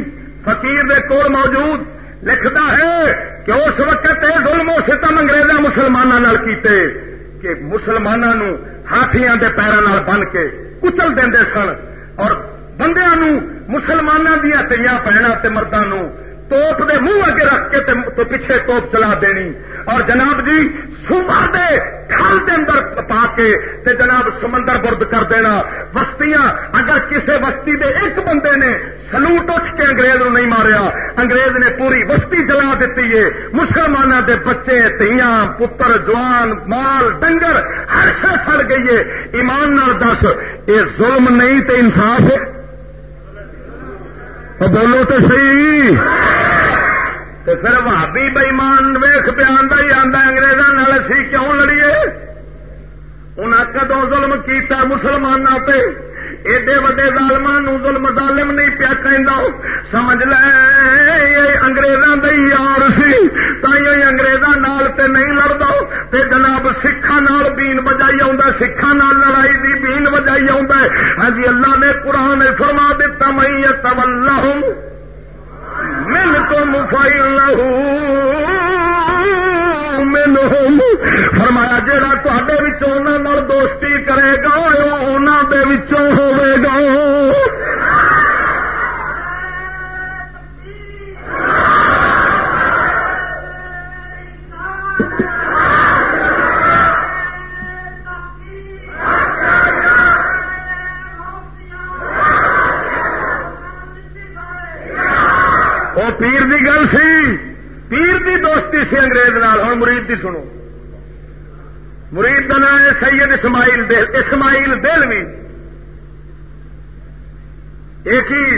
فقیر دے کول موجود، لکھتا ہے کہ اس وقت یہ ظلم و ستم انگریزا مسلمانوں کیتے، کہ مسلمانوں ہاتھیاں دے پیروں بن کے کچل دے سن، اور بندیا مسلمانوں دیا تیاں پہنا مردوں توپ دے منہ اگے رکھ کے تو پیچھے توپ چلا دینی۔ اور جناب جی صوبہ دے کھل دے اندر پا کے تے جناب سمندر برد کر دینا۔ بستیاں اگر کسی بستی دے ایک بندے نے سلوٹ اٹھ کے انگریز نو نہیں ماریا، انگریز نے پوری بستی جلا دیتی ہے۔ مسلمانوں دے بچے تیاں پتر، جوان، مال، ڈنگر، ہر شہ سڑ گئی ہے۔ ایمان نال دس یہ ظلم نہیں تے انصاف ہے۔ بولو تو صحیح۔ تو پھر بھابی بئیمان ویخ پہ آدھا ہی آدھا اگریزوں اسی کیوں لڑیے؟ انہیں کدو ظلم کیتا مسلمانوں پہ ایڈے وڈے ظالمان ظلم ظالم نہیں پیا کہ سمجھ لے اگریزوں کے یار سی تھی اگریزوں تے نہیں لڑتا تے جناب سکھان بین بجائی آ سکھان لڑائی دی بین بجائی آ ہاں جی اللہ نے قرآن فرما دیتا میں تول مل تو مفائی لہو مینو فرمایا جہاں تے دوستی کرے گا انہوں ہوے گا۔ وہ پیر دی گل سی۔ پیر دی دوستی سی انگریز نال۔ ہوں مرید دی سنو۔ مرید کا نام ہے سید اسماعیل دل۔ اسماعیل دل بھی۔ ایک ہی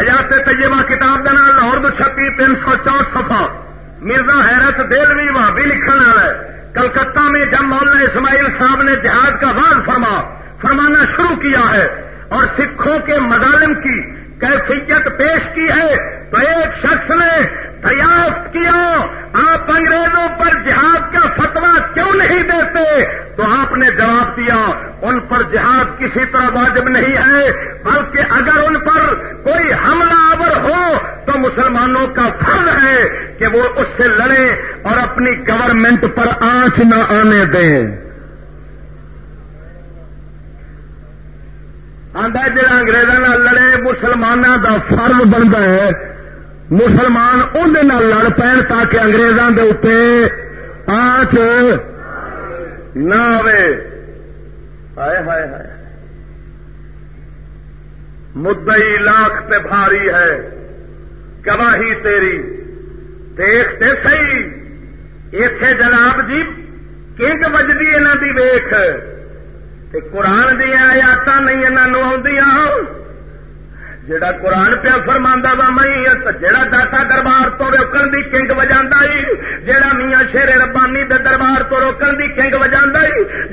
حیات طیبہ کتاب کا نام لاہور چھپی تین سو چوٹ سفا مرزا حیرت دل بھی وہاں بھی لکھن والا ہے۔ کلکتہ میں جب مولانا اسماعیل صاحب نے جہاد کا بعد فرما، فرمانا شروع کیا ہے۔ اور سکھوں کے مظالم کی کیفیت پیش کی ہے تو ایک شخص نے دریافت کیا، آپ انگریزوں پر جہاد کا فتوا کیوں نہیں دیتے؟ تو آپ نے جواب دیا، ان پر جہاد کسی طرح واجب نہیں ہے، بلکہ اگر ان پر کوئی حملہ آور ہو مسلمانوں کا فرض ہے کہ وہ اس سے لڑے اور اپنی گورنمنٹ پر آنچ نہ آنے دیں۔ آدھا جا انگریزوں لڑے مسلمانوں کا فرض بنتا ہے۔ مسلمان اندر لڑ پین تاکہ اگریزوں کے اتنے آنچ نہ آئے ہائے ہائے ہائے۔ مدئی لاکھ پہ بھاری ہے۔ گواہی تیری۔ دیکھتے سی اتے جناب جی کنگ بجتی یہاں کی ویخ قرآن دیا آیات نہیں انہوں جڑا قرآن پیا فرما وا مئی جڑا داتا دربار تو روکن دی کنگ وجا جڑا میاں شیر ربانی دے دربار تو روکن دی کنگ وجا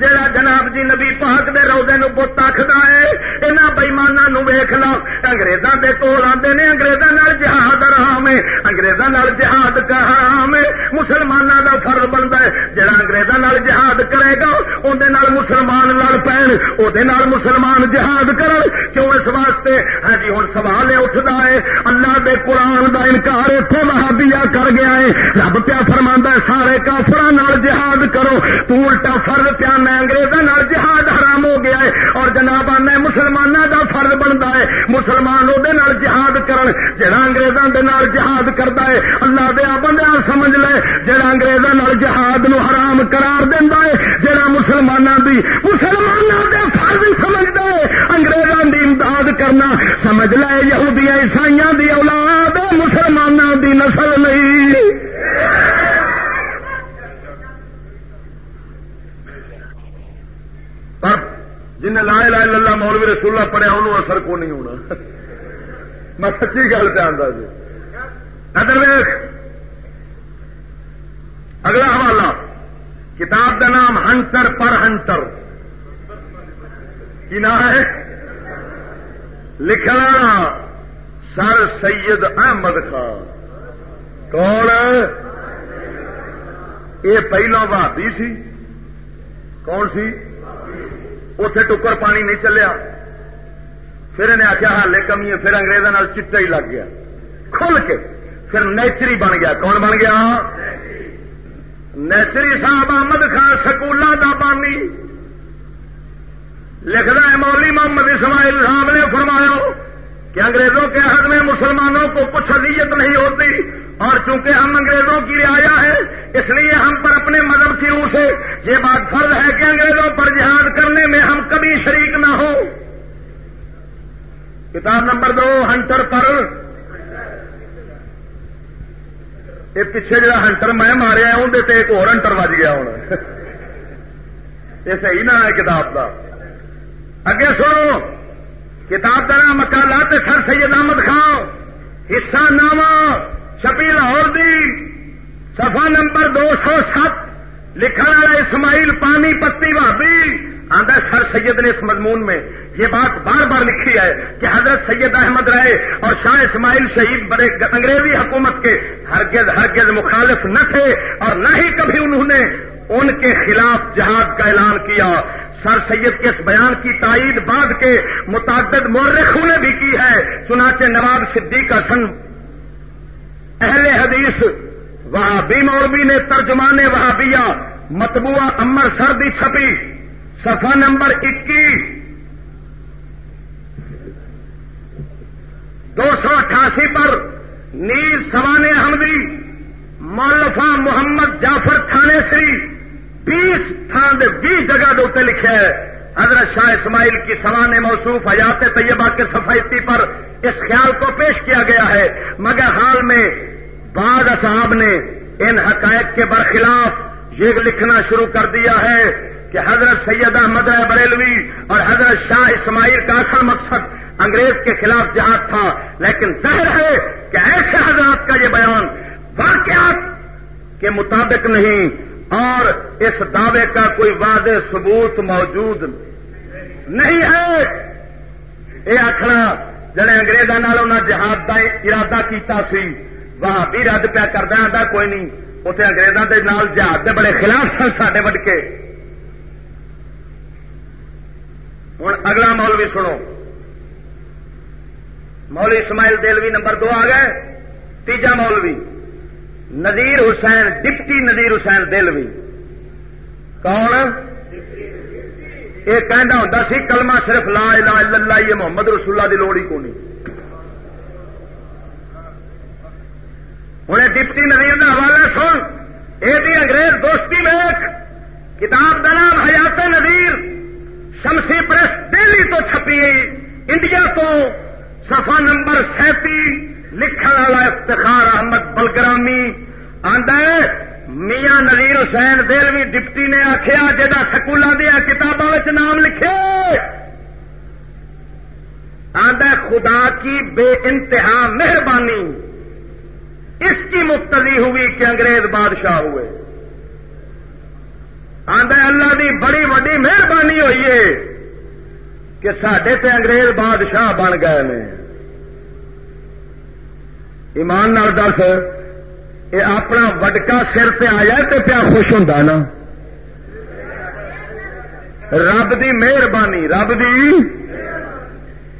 جڑا جناب جی نبی پاک دے روزے نو بت آخد ہے یہاں بئیمانہ ویخ لو۔ اگریزاں دے کول آتے نے اگریزاں جہاد رام ہے اگریزاں جہاد کا حرام ہے مسلمانوں دا فرض بنتا ہے جڑا اگریزاں جہاد کرے گا اندر مسلمان لڑ پین وہ مسلمان جہاد کر کیوں اس واسطے؟ ہاں جی ہوں سوال اٹھتا ہے، اللہ دے قرآن دا انکار اتوں وہابیا کر گیا ہے۔ رب پیا فرما سارے کافر جہاد کرو۔ تو الٹا فرض پیا میں انگریزوں جہاد حرام ہو گیا ہے اور جناب آنا مسلمانوں دا فرض بنتا ہے۔ مسلمان وہ جہاد کرن جہاں انگریزوں کے جہاد کرتا ہے، اللہ دیا بندہ سمجھ لے۔ جہاں انگریزوں جہاد نو حرام قرار دینا ہے جہاں مسلمانوں دی مسلمانوں کے فرض سمجھتا ہے انگریزوں کی امداد کرنا۔ سمجھ لے یہودیاں عیسائی دی اولاد مسلمانوں دی نسل نہیں۔ پر جن لائے لائے للہ مولوی رسول اللہ پڑھیا، انہوں اثر کو نہیں ہونا۔ میں سچی گل پہ آتا جی۔ ادر ویخ اگلا حوالہ۔ کتاب کا نام ہنٹر پر ہنٹر۔ کی نام ہے؟ لکھنا، سر سید احمد خان۔ کون؟ یہ پہلو بھابی سی۔ کون سی؟ اتے ٹکر پانی نہیں چلیا۔ پھر انہیں آخیا ہالے کمی ہے پھر اگریزوں چٹا ہی لگ گیا۔ کھل کے پھر نیچری بن گیا۔ کون بن گیا؟ نیچری صاحب احمد خان سکولوں کا بانی۔ لکھنا ہے مولی محمد اسماعیل صاحب نے فرمایا کہ انگریزوں کے حد میں مسلمانوں کو کچھ اذیت نہیں ہوتی اور چونکہ ہم انگریزوں کی رعایا ہے، اس لیے ہم پر اپنے مذہب کی روح سے یہ بات فرض ہے کہ انگریزوں پر جہاد کرنے میں ہم کبھی شریک نہ ہو کتاب نمبر دو، ہنٹر پر۔ یہ پیچھے جا ہنٹر میں ماریا اندر ایک اور ہنٹر بج گیا ہوں یہ صحیح نہ ہے کتاب کا اگے سنو، کتاب کا نام مکالات سر سید احمد خان، حصہ نامہ چھپی لاہور دی سفا نمبر دو سو سات، لکھن والا اسماعیل پانی پتی بھابی آدھا سر سید نے اس مضمون میں۔ یہ بات بار بار لکھی ہے کہ حضرت سید احمد رائے اور شاہ اسماعیل شہید بڑے انگریزی حکومت کے، ہرگز ہرگز مخالف نہ تھے اور نہ ہی کبھی انہوں نے ان کے خلاف جہاد کا اعلان کیا۔ سر سید کے اس بیان کی تائید بعد کے متعدد مورخوں نے بھی کی ہے۔ چنانچہ نواب صدیق حسن اہل حدیث، وہابی مولوی نے ترجمان وہابیا متبوع امر سردی چھپی۔ صفحہ نمبر اکیس۔ دو سو اٹھاسی پر نیز سوان احمدی مولفا محمد جعفر تھانے سری۔ بیس تھان دے بیس جگہ دے اتنے لکھا ہے، حضرت شاہ اسماعیل کی سوان موصوف، حیات طیبہ کے سفیتی پر اس خیال کو پیش کیا گیا ہے۔ مگر حال میں بعض اصحاب نے ان حقائق کے برخلاف یہ لکھنا شروع کر دیا ہے کہ حضرت سید احمد بریلوی اور حضرت شاہ اسماعیل کا اصل مقصد انگریز کے خلاف جہاد تھا۔ لیکن ظاہر ہے کہ ایسے حضرات کا یہ بیان واقعات کے مطابق نہیں۔ اور اس دعوے کا کوئی واضح ثبوت موجود نہیں ہے۔ یہ آخنا جڑے انگریزوں جہاد کا ارادہ کیتا سی، وہاں بھی رد پیا کردہ آتا کوئی نہیں۔ اتنے اگریزوں کے نال جہاد کے بڑے خلاف سن سڈے وڈ کے۔ ہوں اگلا مول بھی سنو۔ مول اسماعیل دلوی نمبر دو آ گئے۔ تیجا مولوی۔ نذیر حسین، ڈپٹی نذیر حسین دلوی۔ کون؟ یہ کہہ ہوں سی، کلمہ صرف لا الہ الا اللہ، یہ محمد رسول اللہ کی لوڑ ہی کونی۔ ہوں ڈپٹی نظیر کا حوالہ سن۔ یہ انگریز دوستی میں کتاب کا نام حیات نظیر شمسی پریس دہلی تو چھپی، انڈیا تو سفا نمبر سینتی لکھن والا افتخار احمد بلگرامی آدھا میاں نظیر حسین دلوی ڈپٹی نے آخیا جا سکولوں دیا کتابوں نام لکھے۔ آدھا خدا کی بے انتہا مہربانی۔ اس کی مقتدی ہوئی کہ انگریز بادشاہ ہوئے۔ آدھا اللہ دی بڑی وڈی مہربانی ہوئی ہے کہ سڈے تے انگریز بادشاہ بن گئے نے۔ ایمان نال دس یہ اپنا وڈکا سر پہ آیا تو پیا خوش ہوں نا؟ رب دی مہربانی، رب دی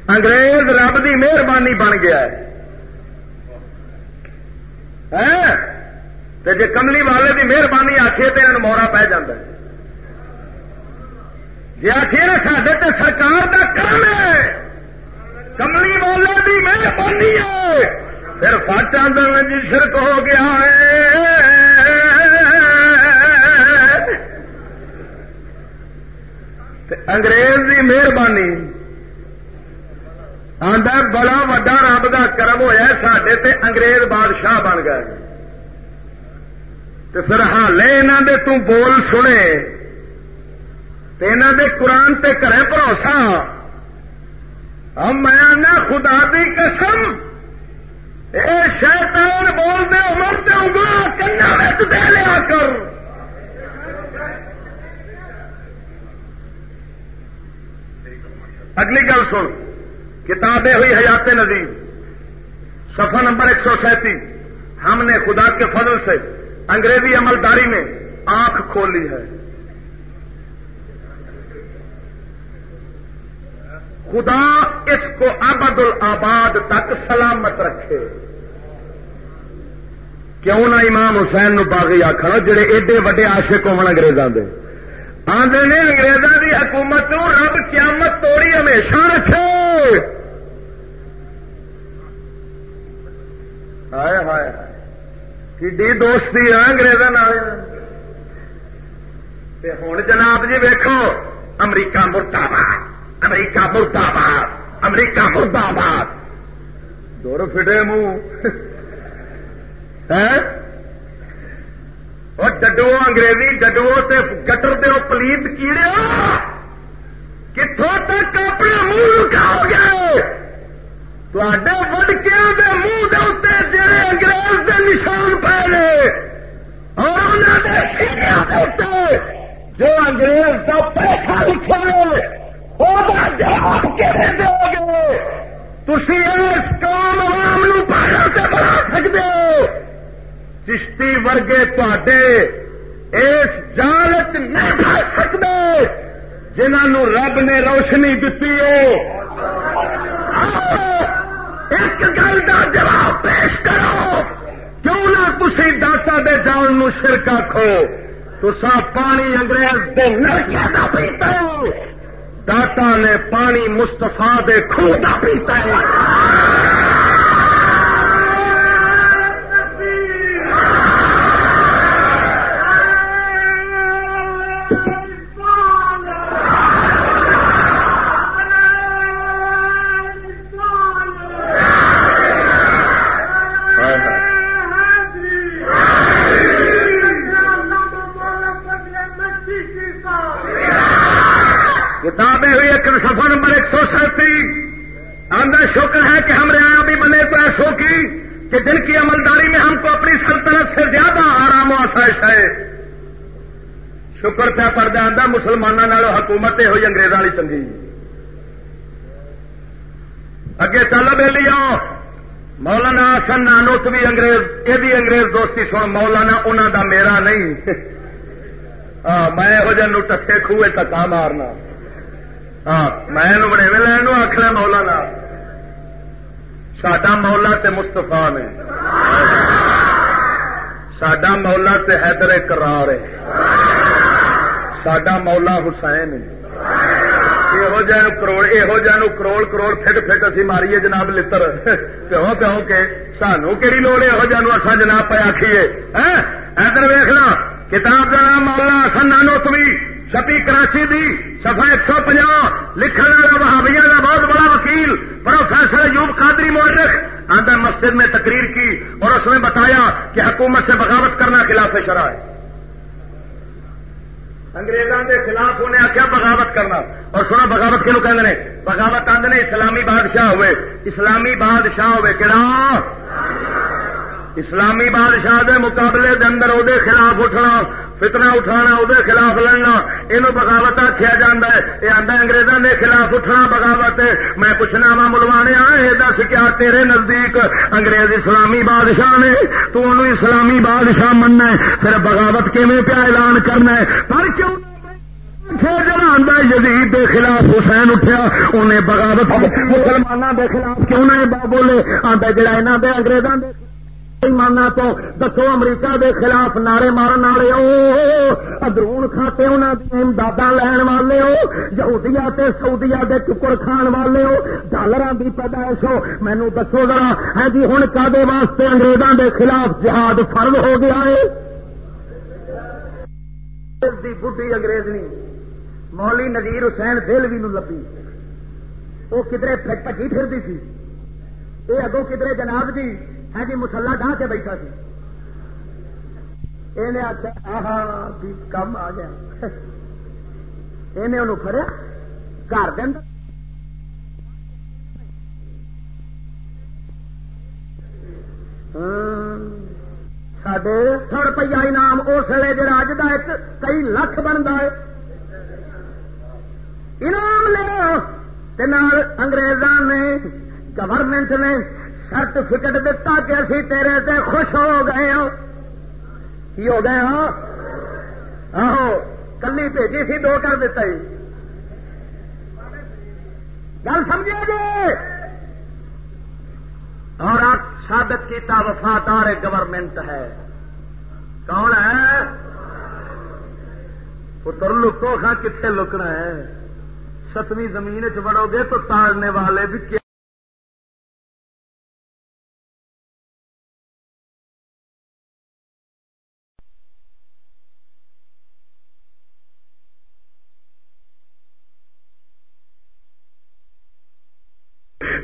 انگریز رب دی مہربانی بن گیا جی کملی والے دی مہربانی آخیے تو یہ مورا پی جا جی آخیے نا سڈے تو سرکار کا کام ہے، کملی والے دی مہربانی ہے۔ پھر فٹ آدھا جی شرک ہو گیا ہے۔ انگریز کی مہربانی۔ آدھا بڑا وا رب کا کرم ہوا سڈے تے انگریز بادشاہ بن گئے۔ تو پھر ہالے یہاں دے تو بول سنے۔ یہاں دے قرآن تے کرے بھروسہ۔ ہم میں خدا دی قسم۔ اے شیطان بول دے، عمر دے گا کنا دے لیا کر۔ اگلی گل سن، کتابیں ہوئی حیات نظیم، صفحہ نمبر ایک سو سینتی ہم نے خدا کے فضل سے انگریزی عملداری میں آنکھ کھولی ہے۔ خدا اس کو ابد الآباد تک سلامت رکھے۔ کیوں نہ امام حسین نو باغی آخر جڑے ایڈے وڈے آشق ہو اگریزوں کے آدھے نے انگریزوں کی حکومت نو رب قیامت توڑی ہمیشہ رکھے۔ ہائے ہائے کی دوستی ہے انگریزوں ہوں جناب جی ویکو امریکہ مرتاباد امریکہ مرد آباد امریکہ مرد آباد دور فٹے منہ۔ اور ڈڈو انگریزی ڈڈو سے گٹر دے پلیت کیڑے کتوں تک اپنے منہ لکاؤ گے؟ تے وڈکیا کے منہ کے اتنے جڑے انگریز کے نشان پے اور انہوں نے جو انگریز کا پیسہ لکھا ہے تھی اس کام عوام پاگل سے بنا سکتے ہو؟ چشتی ورگے تے اس جالچ نہیں پڑ سکتے جنہوں رب نے روشنی دیتی ہو ہاں، ایک گل کا جواب پیش کرو۔ کیوں نہ تھی داتا دے جان نو شرکا کھو تو سا پانی انگریز دے نرکیا کا پیتا ہو داتا نے پانی مستفا دے کا پیتا ہے۔ مسلمانوں حکومت یہ ہوئی اگریزوں والی چنگی۔ اگے چل بے لیا مولانا آسن نانوت بھی انگریز یہ بھی انگریز دوستی سن، مولانا انہوں دا میرا نہیں۔ میں یہو جہ ٹکے خوہ ٹکا مارنا۔ ہاں میں بڑے لین آخر مولانا سڈا مولا تے مستفا نے۔ سڈا مولا تے حیدر کرار ہے۔ سڈا مولا حسین یہو جہ کروڑ یہو جہ کروڑ کروڑ فٹ فٹ اسی ماریے جناب لڑ پیو پیو کے سانو کہڑی لوڑ یہو جہ اصا جناب پہ آخیے ادھر ویخ لا کتاب کا نام مولا حسن نانوتوی چھپی کراچی دی سفا ایک سو پناہ لکھن والا بہاویا کا بہت بڑا وکیل پروفیسر یوب قادری مورخ اندر مسجد میں تقریر کی اور اس نے بتایا کہ حکومت سے بغاوت کرنا خلاف شرح ہے انگریزوں کے خلاف انہیں آخیا بغاوت کرنا۔ اور سنا بغاوت کیوں کہ بغاوت آدھے اسلامی بادشاہ ہوئے۔ اسلامی بادشاہ ہوئے کہڑا اسلامی بادشاہ دے مقابلے دے اندر وہ خلاف اٹھنا فتنا اٹھانا وہ خلاف لڑنا یہ بغاوت آخیا جا ہے۔ یہ آدھا انگریزوں کے خلاف اٹھنا بغاوت ہے۔ میں پوچھنا وا ملوانے یہ دس کیا تیرے نزدیک انگریز اسلامی بادشاہ نے؟ تو انہوں اسلامی بادشاہ مننا ہے۔ پھر بغاوت کیون پیا اعلان کرنا ہے؟ پر کیوں؟ جڑا یزید دے خلاف حسین اٹھیا انہیں بغاوت مسلمانوں دے خلاف کیوں نہیں بولے آتا جڑا یہاں دے انگریزوں دے مانا تو دسو امریکہ دے خلاف نعرے مارن والے ہو ادرون کھاتے انہوں نے امداد لین والے ہو یہودیا تے سعودیا دے ٹکر کھان والے ہو ڈالر کی پیدائش ہو مینو دسو ذرا ہے جی ہوں کدے واسطے انگریزوں دے خلاف جہاد فرض ہو گیا ہے؟ بڈی انگریزنی مولی نذیر حسین دلوی نو لبی وہ کدرے پٹی پھرتی سی۔ یہ اگوں کدرے جناب جی ہے جی مسلا ڈھا کے بیٹھا سی یہ آخیا کم آ گیا۔ یہ فریا گھر دن سڈے سو روپیہ انعام اس ویلے جا اج کا ایک کئی لکھ بنتا ہے۔ انعام لے انگریزاں نے گورنمنٹ نے سرٹیفکٹ دتا کہ اسی تیرے سے خوش ہو گئے ہو۔ کی ہو گئے ہو؟ آہو، کلی بھیجی سی، دو کر دیتا ہی۔ گل سمجھے گے؟ اور آپ ثابت کیتا وفادار گورنمنٹ ہے۔ کون ہے؟ پتر لکو خاں کتنے لکنا ہے۔ ستویں زمین چڑو گے تو تاڑنے والے بھی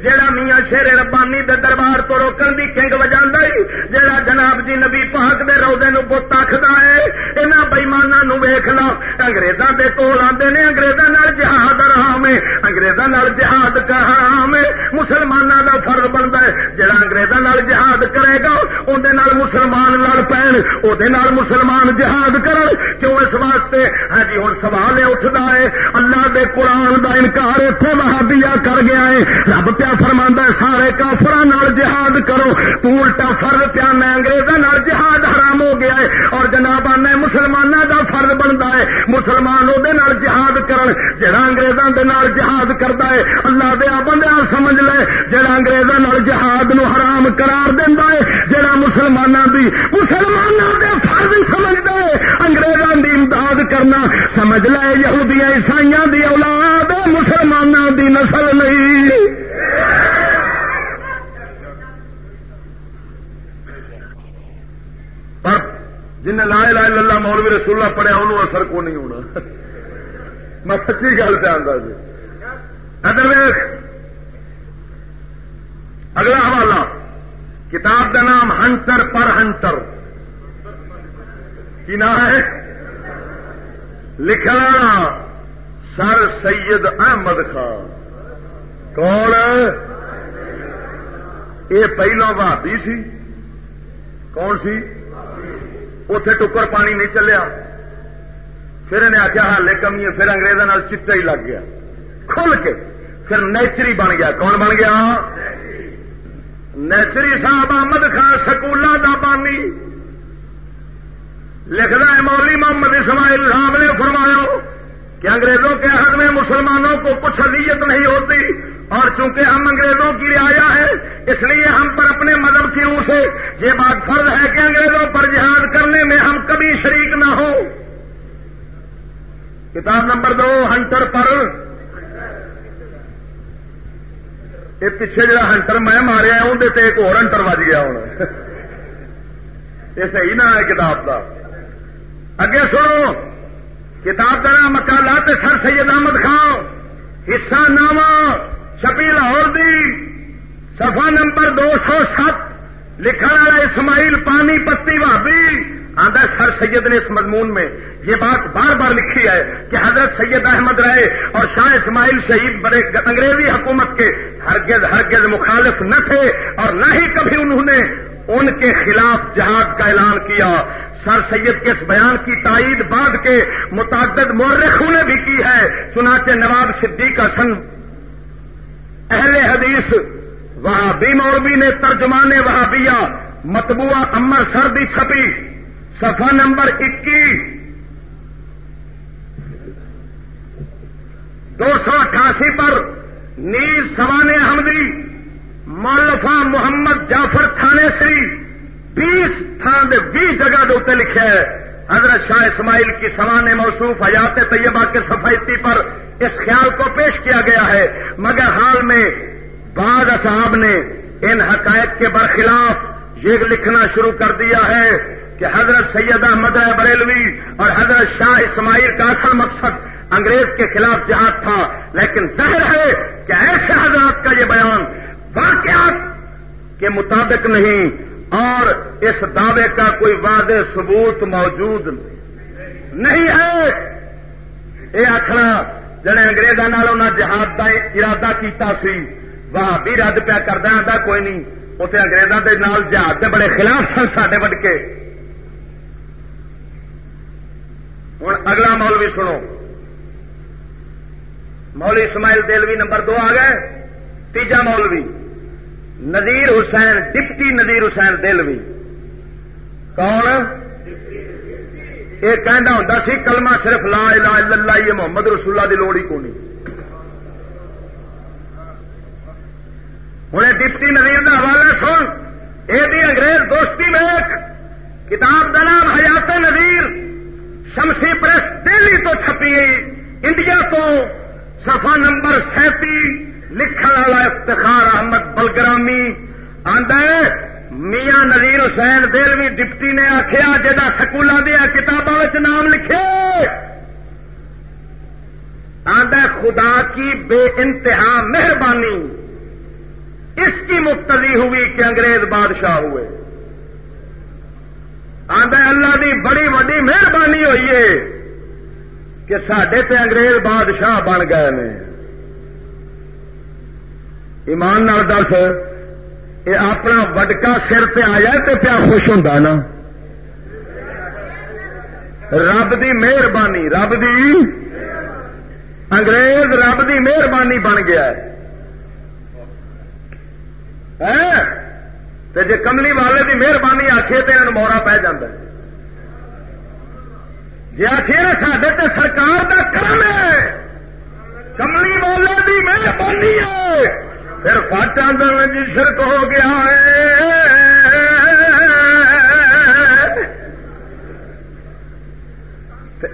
جیڑا میاں شیر ربانی دے دربار تو روکن دی کنگ وجہ جیڑا جناب جی نبی پاک دے روزے نو بت آخد ہے یہاں بئیمانا نو ویخ لو۔ اگریزاں دے کول آتے نے اگریزاں جہاد حرام ہے اگریزاں جہاد کا حرام ہے۔ مسلمانوں دا فرض بنتا ہے جہاں اگریزاں جہاد کرے گا اندر مسلمان لڑ پین وہ مسلمان جہاد کر کیوں اس واسطے؟ ہاں جی ہوں سوال اٹھتا ہے اللہ دے قرآن دا انکار اتنے وہابیا کر گیا ہے۔ رب پیا فرما سارے کافر جہاد کرو۔ تو الٹا فرض پیا میں انگریزوں جہاد حرام ہو گیا ہے اور جناب آنا مسلمانوں کا فرض بنتا ہے۔ مسلمان وہ جہاد کرن جہاں انگریزوں کے جہاد کرتا ہے۔ اللہ دیا بندہ سمجھ لے جہاں انگریزوں جہاد نو حرام قرار دینا ہے جہاں مسلمانوں کی مسلمانوں کے فرض سمجھتا ہے۔ انگریزوں کی امداد کرنا، سمجھ لے، یہودیاں، عیسائیاں دی اولاد مسلمانوں دی نسل نہیں۔ پر جن لا الہ الا اللہ مولوی رسول اللہ پڑھیا، انہوں اثر کو نہیں ہونا؟ میں سچی گل سے آتا جی۔ اگلا حوالہ۔ کتاب کا نام ہنٹر پر ہنٹر۔ کی نام ہے؟ لکھنا سر سید احمد خان۔ کون یہ پہلو بھابی سی۔ کون سی؟ اتے ٹکر پانی نہیں چلیا۔ پھر انہیں آخیا ہالے کمی ہے، پھر اگریزوں چٹا ہی لگ گیا۔ کھل کے پھر نیچری بن گیا۔ کون بن گیا؟ نیچری صاحب احمد خان سکولوں کا بانی۔ لکھنا ہے مولی محمد اسماعیل صاحب نے فرمایا کہ انگریزوں کے حق میں مسلمانوں کو کچھ اذیت نہیں ہوتی۔ اور چونکہ ہم انگریزوں کی رعایا ہے اس لیے ہم پر اپنے مذہب کی روح سے یہ بات فرض ہے کہ انگریزوں پر جہاد کرنے میں ہم کبھی شریک نہ ہو کتاب نمبر دو، ہنٹر پر۔ یہ پیچھے جا ہنٹر میں ماریا اندر ایک اور ہنٹر بج گیا ہوں یہ صحیح نہ ہے کتاب کا اگے سنو، کتاب کا نام مکالات سر سید احمد خان، حصہ نامہ چھپی لاہور دی سفا نمبر دو سو سات، لکھن والا اسماعیل پانی پتی بھابی آدھا سر سید نے اس مضمون میں۔ یہ بات بار بار لکھی ہے کہ حضرت سید احمد رہے اور شاہ اسماعیل شہید بڑے انگریزی حکومت کے۔ ہرگز ہرگز مخالف نہ تھے اور نہ ہی کبھی انہوں نے ان کے خلاف جہاد کا اعلان کیا۔ سر سید کے اس بیان کی تائید بعد کے متعدد مورخوں نے بھی کی ہے۔ چنانچہ نواب صدیق حسن اہل حدیث، وہابی مولوی نے ترجمان وہابیا متبوعہ امر سردی چھپی، صفحہ نمبر اکیس۔ دو سو اٹھاسی پر نیز سوان احمدی مولفا محمد جعفر تھانے سری، بیس تھان بیس جگہ اتنے لکھا ہے۔ حضرت شاہ اسماعیل کی سوان موصوف، حیات طیبہ کے سفیدی پر اس خیال کو پیش کیا گیا ہے، مگر حال میں بعض اصحاب نے ان حقائق کے برخلاف یہ لکھنا شروع کر دیا ہے کہ حضرت سید احمد بریلوی اور حضرت شاہ اسماعیل کا اصل مقصد انگریز کے خلاف جہاد تھا، لیکن ظاہر ہے کہ ایسے حضرات کا یہ بیان واقعات کے مطابق نہیں اور اس دعوے کا کوئی واضح ثبوت موجود نہیں ہے۔ یہ آخنا جڑے اگریزوں جہاد کا ارادہ کیتا سی وہاں بھی رد پیا کردا آتا کوئی نہیں۔ اتنے اگریزوں کے نال جہاد کے بڑے خلاف سن سڈے وڈ کے۔ ہوں اگلا مولوی سنو۔ مولوی اسماعیل دلوی نمبر دو آ گئے۔ تیجا مولوی، نذیر حسین، ڈپٹی نذیر حسین دلوی کون؟ یہ کہہ ہوں سی کلمہ صرف لا الہ الا اللہ، یہ محمد رسول اللہ کی لوڑ ہی کو نہیں ہوں ڈپٹی نذیر کا حوالہ سن، یہ انگریز دوستی میں ایک کتاب کا نام حیات نذیر شمسی پریس دہلی تو چھپی، انڈیا تو سفا نمبر سینتی لکھن والا افتخار احمد بلگرامی آدھا میاں نذیر حسین دلوی ڈپٹی نے آخیا جا سکولوں دیا کتابوں نام لکھے۔ آدھا خدا کی بے انتہا مہربانی۔ اس کی مفتلی ہوئی کہ انگریز بادشاہ ہوئے۔ آدھا اللہ کی بڑی وڈی مہربانی ہوئی ہے کہ سڈے تے انگریز بادشاہ بن گئے ہیں ایمان نال دس۔ یہ اپنا وڈکا سر پہ آیا تو پیا خوش ہوں نا۔ رب دی مہربانی، رب دی انگریز رب دی مہربانی بن گیا جی کملی والے دی مہربانی آخے تو یہ مورا پی جا جی آخر سڈے تو سرکار کا کرم ہے، کملی والے دی مہربانی ہے۔ پھر فاٹا دن جی شرک ہو گیا ہے۔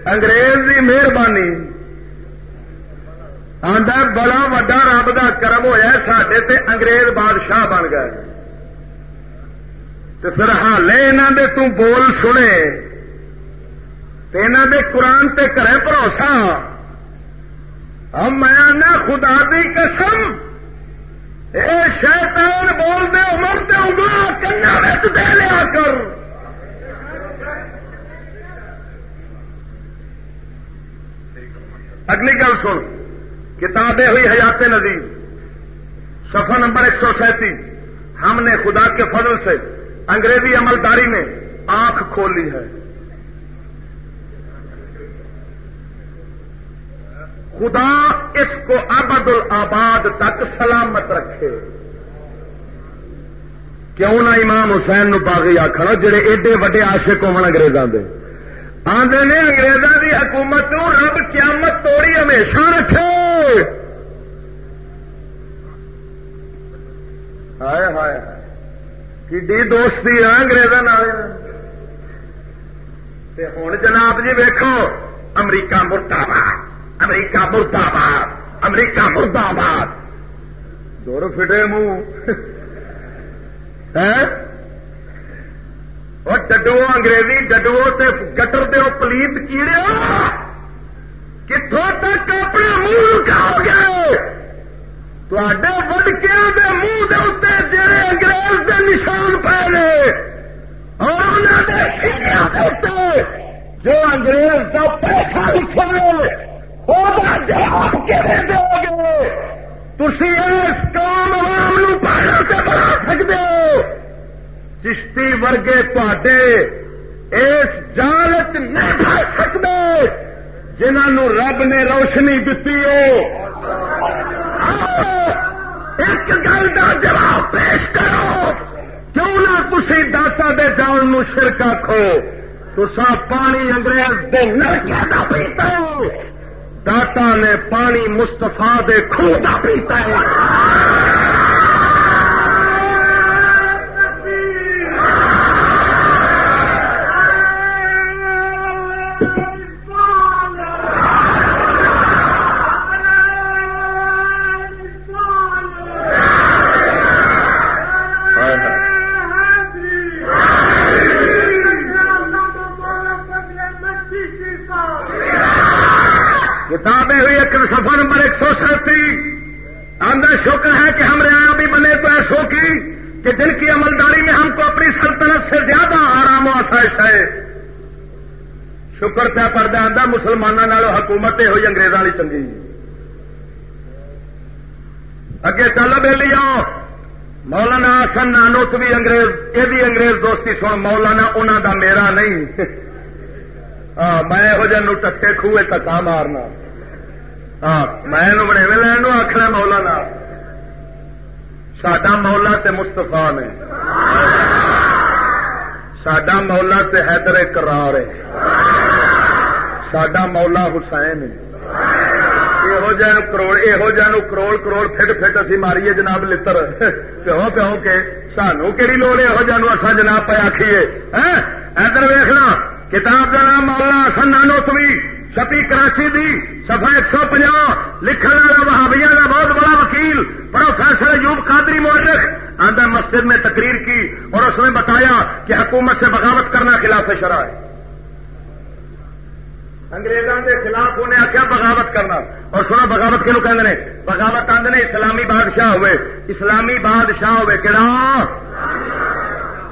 انگریز کی مہربانی۔ آدھا بڑا وا رب کا کرم ہوا سڈے تے انگریز بادشاہ بن گئے۔ تو پھر ہالے دے تم بول سنے۔ یہاں دے قرآن تے کرے بھروسہ۔ ہم میں خدا دی قسم۔ اے شیطان بول دے، عمر تے انگلا کنیا دے لیا کر۔ اگلی گل سن، کتابیں ہوئی حیات نظیر۔ صفحہ نمبر ایک سو سینتیس۔ ہم نے خدا کے فضل سے انگریزی عملداری میں آنکھ کھولی ہے۔ خدا اس کو ابد الآباد تک سلامت رکھے۔ کیوں نہ امام حسین نو باغی آخر جڑے ایڈے وڈے آشق ہو اگریزوں کے آدھے نے اگریزوں کی حکومت رب قیامت توڑی ہمیشہ رکھے۔ ہائے ہائے کی دوستی ہے انگریزوں ہوں جناب جی ویکو امریکہ آباد امریکہ آباد امریکہ آباد دور فٹے منہ۔ اور ڈڈو انگریزی ڈڈو گٹر دو پلیت کیڑے۔ کتوں تک اپنے منہ کھاؤ گے؟ تے وڈکیا کے منہ کے اتنے جڑے انگریز کے نشان پے اور انہوں نے جو انگریز کا پیسہ لکھا ہے وہ جواب دو گے۔ تھی اس کام عوام نو پہلے سے بنا سکتے ہو۔ چشتی ورگے تے اس جالت نہیں پڑ سکتے جنہوں رب نے روشنی دیتی ہو۔ ہاں، ایک گل کا جواب پیش کرو۔ کیوں نہ تھی داتا دے جان نو شرکا کھو تسا پانی انگریز دے نلکے کا پیتا ہو۔ داتا نے پانی مستفا دے خو پیتا ہے۔ مسلمانوں حکومت یہ ہوئی اگریزوں والی چنگی جی۔ اگے چل بے لیا مولانا سن نانوت بھی انگریز، یہ بھی انگریز دوستی سن۔ مولانا انہوں دا میرا نہیں۔ میں یہو جہ ٹکے خوہ ٹکا مارنا۔ میں بڑے لین آخنا مولانا۔ سڈا مولا تے مستفا نے۔ سڈا مولا تے حیدر کرار ہے۔ سڈا مولا حسین یہو جہ کروڑ یہو کروڑ کروڑ فٹ فٹ اسی ماریے جناب لڑ پیو پیو کے سانو کہڑی لوڑ یہو جہ اصا جناب پہ آخیے ادھر ویخنا کتاب کا نام مولا حسن نانو تمی چھپی کراچی دی سفا ایک سو پنجا لکھن والا بہابیا کا بہت بڑا وکیل پروفیسر ایوب قادری مورخ آدھا مسجد میں تقریر کی اور اس نے بتایا کہ حکومت سے بغاوت کرنا خلاف شرح ہے انگریزوں کے خلاف انہیں آخیا بغاوت کرنا۔ اور سنا بغاوت کیوں کہ بغاوت آدھے اسلامی بادشاہ ہوئے۔ اسلامی بادشاہ ہوئے کہڑا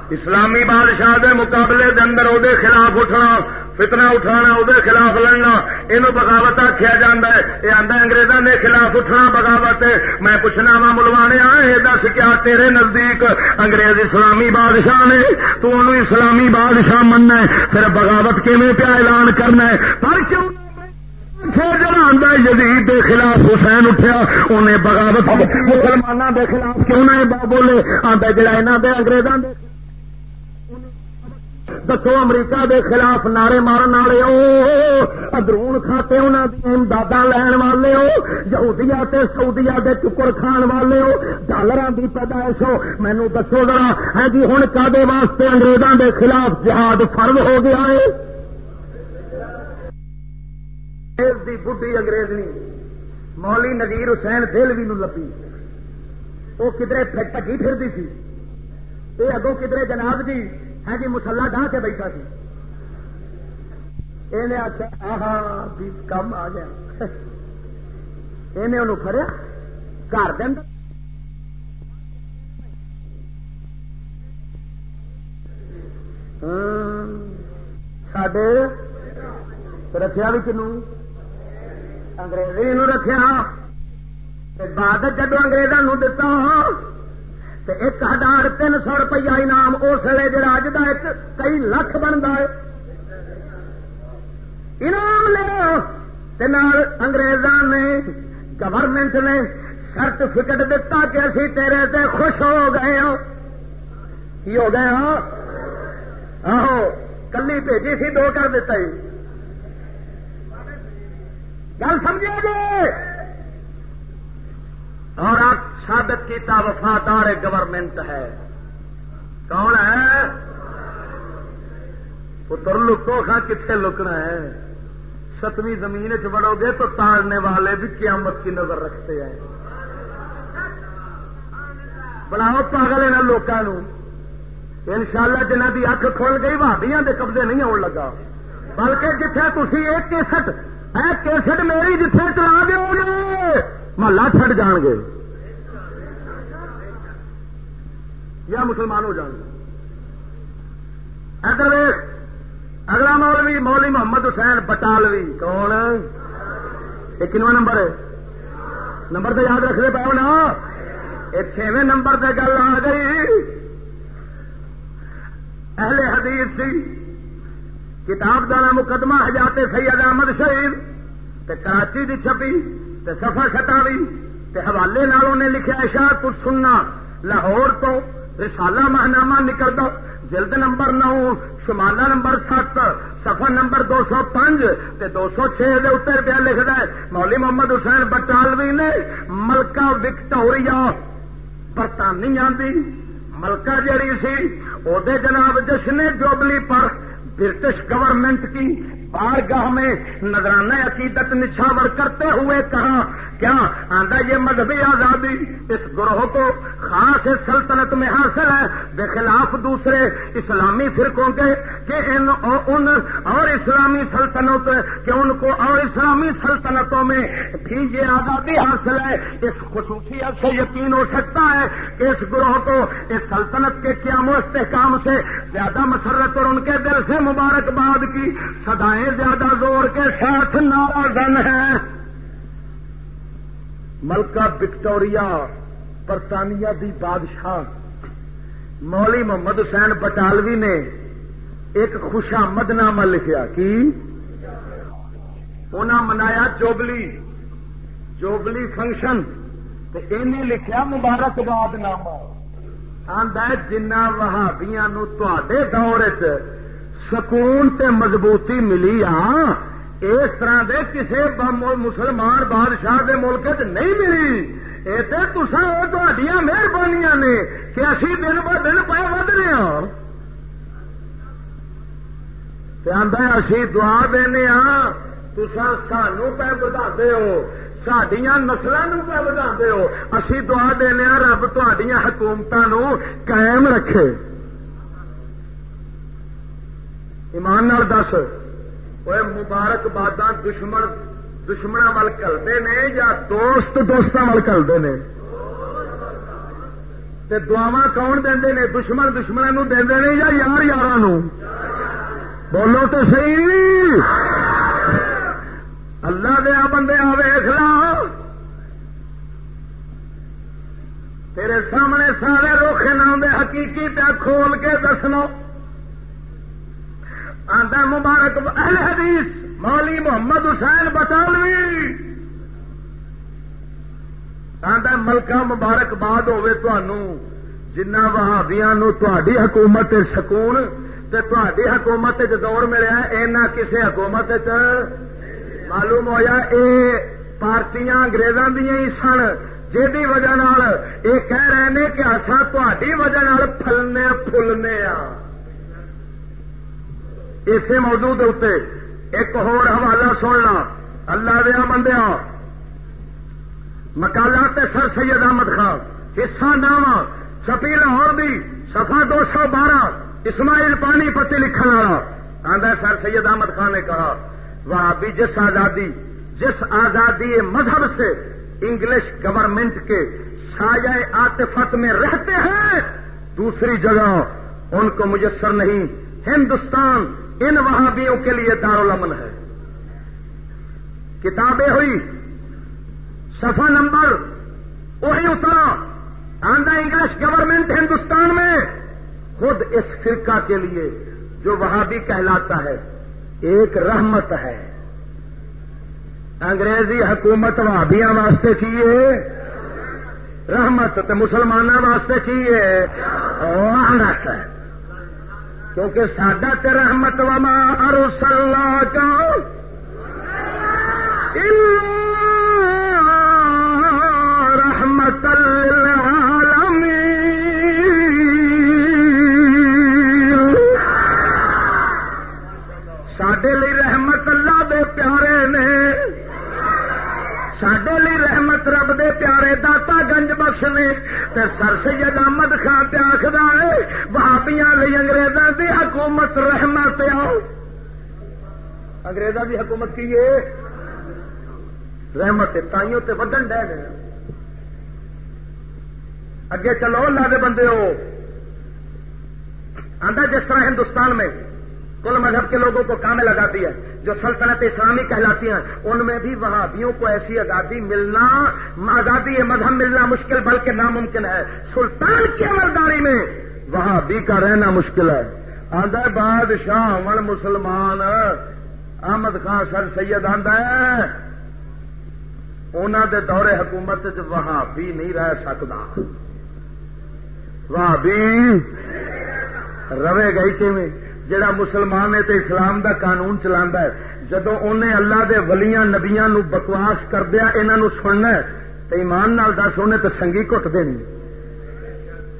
اسلامی بادشاہ دے مقابلے دے اندر وہ خلاف اٹھنا فتنا اٹھانا وہ خلاف لڑنا۔ یہ بغاوت آخیا جا ہے۔ یہ آدھا انگریزوں کے خلاف اٹھنا بغاوت۔ ہے میں پوچھنا وا ملوانے یہ دس کیا تیرے نزدیک انگریز اسلامی بادشاہ نے؟ تو انہوں اسلامی بادشاہ مننا ہے۔ پھر بغاوت کیون پیا اعلان کرنا ہے؟ پر کیوں؟ جڑا آدھا جدید خلاف حسین اٹھیا، انہیں بغاوت مسلمانوں کے خلاف کیوں نہ بولے آدھا جڑا یہاں کے اگریزوں کے دسو امریکہ دے خلاف نعرے مارن والے ہو ادرون کھاتے انہوں نے امداد لین والے ہو یہودیا سعودیا دے ٹکر کھان والے ہو ڈالر کی پیدائش ہو مینو دسو ذرا ہے جی ہوں کدے واسطے انگریزوں دے خلاف جہاد فرض ہو گیا ہے بڈی انگریزنی مولی نذیر حسین دل بھی لبی وہ کدرے پٹکی پھرتی سی یہ اگوں کدرے جناب جی ہے جی مسلا ڈا کے بیٹھا سی یہ آخیا ہاں کم آ گیا۔ انہیں فریا، گھر دن ہاں، سڈے رکھا بھی کنو انگریزی رکھا بعد جدو اگریزوں دتا ایک ہزار تین سو روپیہ انعام اس ویلے جڑا اج کا ایک کئی لکھ بنتا ہے۔ انعام لے انگریزوں نے گورنمنٹ نے سرٹیفکیٹ دتا کہ اسی تیرے تے خوش ہو گئے ہو۔ کی ہو گئے ہو؟ آہو، کلی بھیجی سی، دو کر دیتا ہی۔ گل سمجھے گے اور آپ ثابت کیتا وفادار گورنمنٹ ہے۔ کون ہے؟ پتر لکو خا کتنے لکنا ہے؟ ستویں زمین چ بڑھو گے تو تارنے والے بھی قیامت کی نظر رکھتے ہیں۔ بناؤ پاگل یہاں لوگوں ان شاء اللہ جنہ کی اکھ کھل گئی بھابیاں دے قبضے نہیں آن لگا۔ بلکہ جتھے تھی ایک کیسٹ اے کیسٹ میری جتھے چلا دو گے محلہ چھڈ جان گے۔ یا مسلمان ہو جان گے۔ ادھر اگلا مولوی مولوی محمد حسین بٹالوی کون؟ یہ کنواں نمبر ہے۔ نمبر تو یاد رکھتے پاؤ نا۔ یہ چھویں نمبر سے گل آ گئی۔ اہل حدیث سی۔ کتاب دانا مقدمہ حجات سید احمد شہید۔ کراچی دی چھپی۔ تے سفا ستاوی تے حوالے نالوں نے لکھا اشار کچھ سننا، لاہور تو رسالہ ماہنامہ نکل دو جلد نمبر نو، شمالہ نمبر سات سفر نمبر دو سو پانچ دو سو چھ اتر پیا لکھتا ہے مولی محمد حسین بٹالوی نے ملکہ وکٹوریا برطانیہ دی ملکہ جڑی سی وہ جناب جشن جوبلی پر برٹش گورنمنٹ کی بارگاہ میں نظرانہ عقیدت نچھاور کرتے ہوئے کہا کیا آندہ یہ مذہبی آزادی اس گروہ کو خاص سلطنت میں حاصل ہے؟ بے خلاف دوسرے اسلامی فرقوں کے کہ ان ان اور اسلامی سلطنت کہ ان کو اور اسلامی سلطنتوں میں بھی یہ آزادی حاصل ہے؟ اس خصوصیت سے یقین ہو سکتا ہے کہ اس گروہ کو اس سلطنت کے قیام و استحکام سے زیادہ مسرت اور ان کے دل سے مبارکباد کی سدائیں زیادہ زور کے ساتھ نارازن ہیں ملکہ وکٹوریا برطانیہ دی بادشاہ۔ مولی محمد حسین بٹالوی نے ایک خوشامد نامہ لکھا کی؟ انہوں منایا جوبلی۔ Jubilee function. لکھا مبارکباد نامہ۔ آدھا جنہ وہابیاں تے دور چ سکون تے مضبوطی ملی ہاں اس طرح دے کسی مسلمان بادشاہ دے ملک چ نہیں ملی۔ یہ تو مہربانیاں نے کہ اسی دن ب دن پہ ود رہے ہاں۔ اسی دعا دینے ہاں تسا سانو پہ بتا ہو سڈیا نسلوں پہ بتا ہو۔ اسی دعا دینے ہاں رب تڈیا حکومتوں قائم رکھے۔ ایمان نال دس۔ وہ مبارک باد دشمن دشمن وال کلتے نے یا دوست دوستوں وال کلتے ہیں دعوا کون دے نے؟ دشمن دشمنوں دے نے یا یار یار بولو تو صحیح۔ اللہ دیا بندے آ ویخ لا۔ تیرے سامنے سارے روکے نام حقیقی پیا کھول کے دسنو آدھا مبارک اہل حدیث، مولی محمد حسین بطالوی۔ آدھا ملکہ مبارکباد ہوے جنہ وہابیا تھی حکومت سکون تھی حکومت دور ملیا اینا کسی حکومت معلوم ہوا یہ پارٹیاں اگریزوں دیا ہی سن جی وجہ یہ کہہ رہے ہیں کہ اصا تھی وجہ پلنے فلنے آ اسی موضوع اتنے ایک ہور حوالہ سننا۔ اللہ دیا بندیا مکالا سر سید احمد خان، حصہ نام چھپی لاہور بھی سفا دو سو بارہ، اسماعیل پانی پتی لکھن والا۔ آدھا سر سید احمد خان نے کہا وہ بھی جس آزادی جس آزادی مذہب سے انگلش گورنمنٹ کے سایہ آتفت میں رہتے ہیں، دوسری جگہ ان کو مجسر نہیں، ہندوستان ان وہابیوں کے لیے دارالمن ہے۔ کتابیں ہوئی سفا نمبر وہی اترا، آندھا انگلش گورنمنٹ ہندوستان میں۔ خود اس فرقہ کے لیے جو وہابی کہلاتا ہے، ایک رحمت ہے۔ انگریزی حکومت وہابیاں واسطے کیے رحمت تو مسلمانوں واسطے کیے لعنت ہے۔ کیونکہ سڈا تو رحمت وما ارسل کا رحمت اللہ رحمت رب دے پیارے داتا گنج بخش نے تے سر سید احمد خان پہ آخر ہے بھابیاں لی انگریزوں کی حکومت رحمت آؤ۔ انگریزوں کی حکومت کی ہے؟ رحمت تائیوں تے ودن ڈہ گئے اگے چلو اللہ دے بندے ہو۔ آدھا جس طرح ہندوستان میں کل مذہب کے لوگوں کو کام لگاتی ہے۔ جو سلطنت اسلامی کہلاتی ہیں، ان میں بھی وہابیوں کو ایسی آزادی ملنا، آزادی مذہب ملنا مشکل، بلکہ ناممکن ہے۔ سلطان کی عملداری میں وہابی کا رہنا مشکل ہے۔ آدھا بادشاہ امن مسلمان، احمد خان سر سید آدھا ہے۔ انہوں دے دور حکومت وہابی نہیں رہ سکتا وہابی رہے گئی کہ جڑا مسلمان ہے تو اسلام دا قانون چلا ہے۔ جدو انہیں اللہ دے ولیاں نبیاں نو بکواس کردیا انہوں سننا تو ایمان نال دس انہیں تو سنگھی کٹ دینی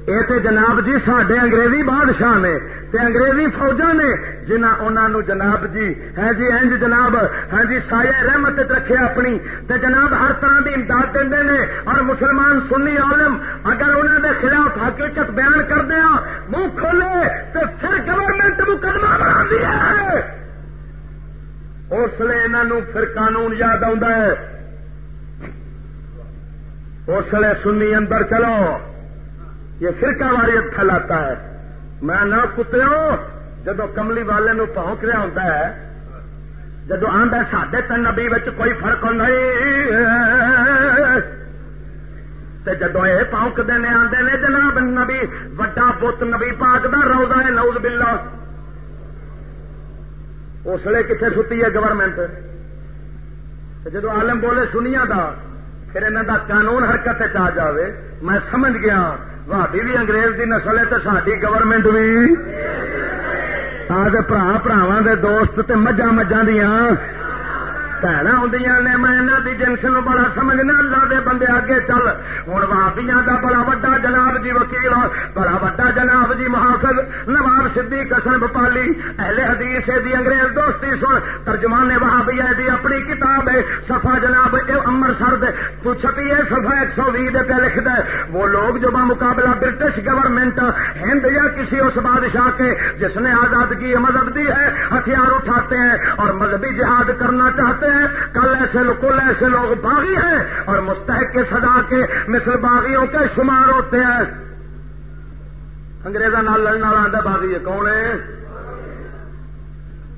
یہ تو جناب جی سڈے انگریزی بادشاہ نے تے انگریزی فوجا نے جنہ انہوں جناب جی ہے جی اینج جناب ہے جی سایہ رحمت رکھے اپنی، تے جناب ہر طرح کی امداد دے نے اور مسلمان سنی عالم اگر انہوں دے خلاف حقیقت بیان کر دیا ہاں، منہ کھولے تو پھر گورنمنٹ مقدمہ بنا دیا اس لیے انہوں پھر قانون یاد ہے۔ اس لیے سنی اندر چلو، یہ فرقہ واریت پھیلاتا ہے۔ میں نہ کتوں جدو کملی والے نو پہنچ رہا ہوتا ہے جدو آدھا سڈے تین نبی کوئی فرق نہیں جدو یہ پونکتے نے آدھے نے، جناب نبی، وڈا بت نبی پاک دا روزہ ہے نوز بلا اس لیے کتنے ستی ہے گورنمنٹ۔ جدو عالم بولے سنیا دا، پھر انہوں دا قانون حرکت آ جائے میں سمجھ گیا بھابی بھی انگریز کی نسل ہے تو ساری گورنمنٹ بھی آج برا براوا کے دوست مجھا مجھا دیا بھن آدی نے میں جنس نو بڑا سمجھنا اللہ دے بندے اگے چل ہوں وابیا کا بڑا وا جناب جی وکیل بڑا وا جناب جی محافظ نواب سدھی کسن بپالی اہل حدیث دی انگریز دوستی سن ترجمان وہابیا دی اپنی کتاب ہے سفا جناب امرسر تو چھپی ہے سفا ایک سو بھی پہ لکھ دے وہ لوگ جو مقابلہ برٹش گورنمنٹ ہند یا کسی اس بادشاہ کے جس نے آزادگی مذہب دی ہے ہتھیار اٹھاتے ہیں اور مذہبی جہاد کرنا چاہتے ہیں کل ایسے کل ایسے لوگ باغی ہیں اور مستحق کے سزا کے مثل باغیوں کے شمار ہوتے ہیں۔ انگریزا نال لڑنے والا آدھا باغی ہے کون ہے؟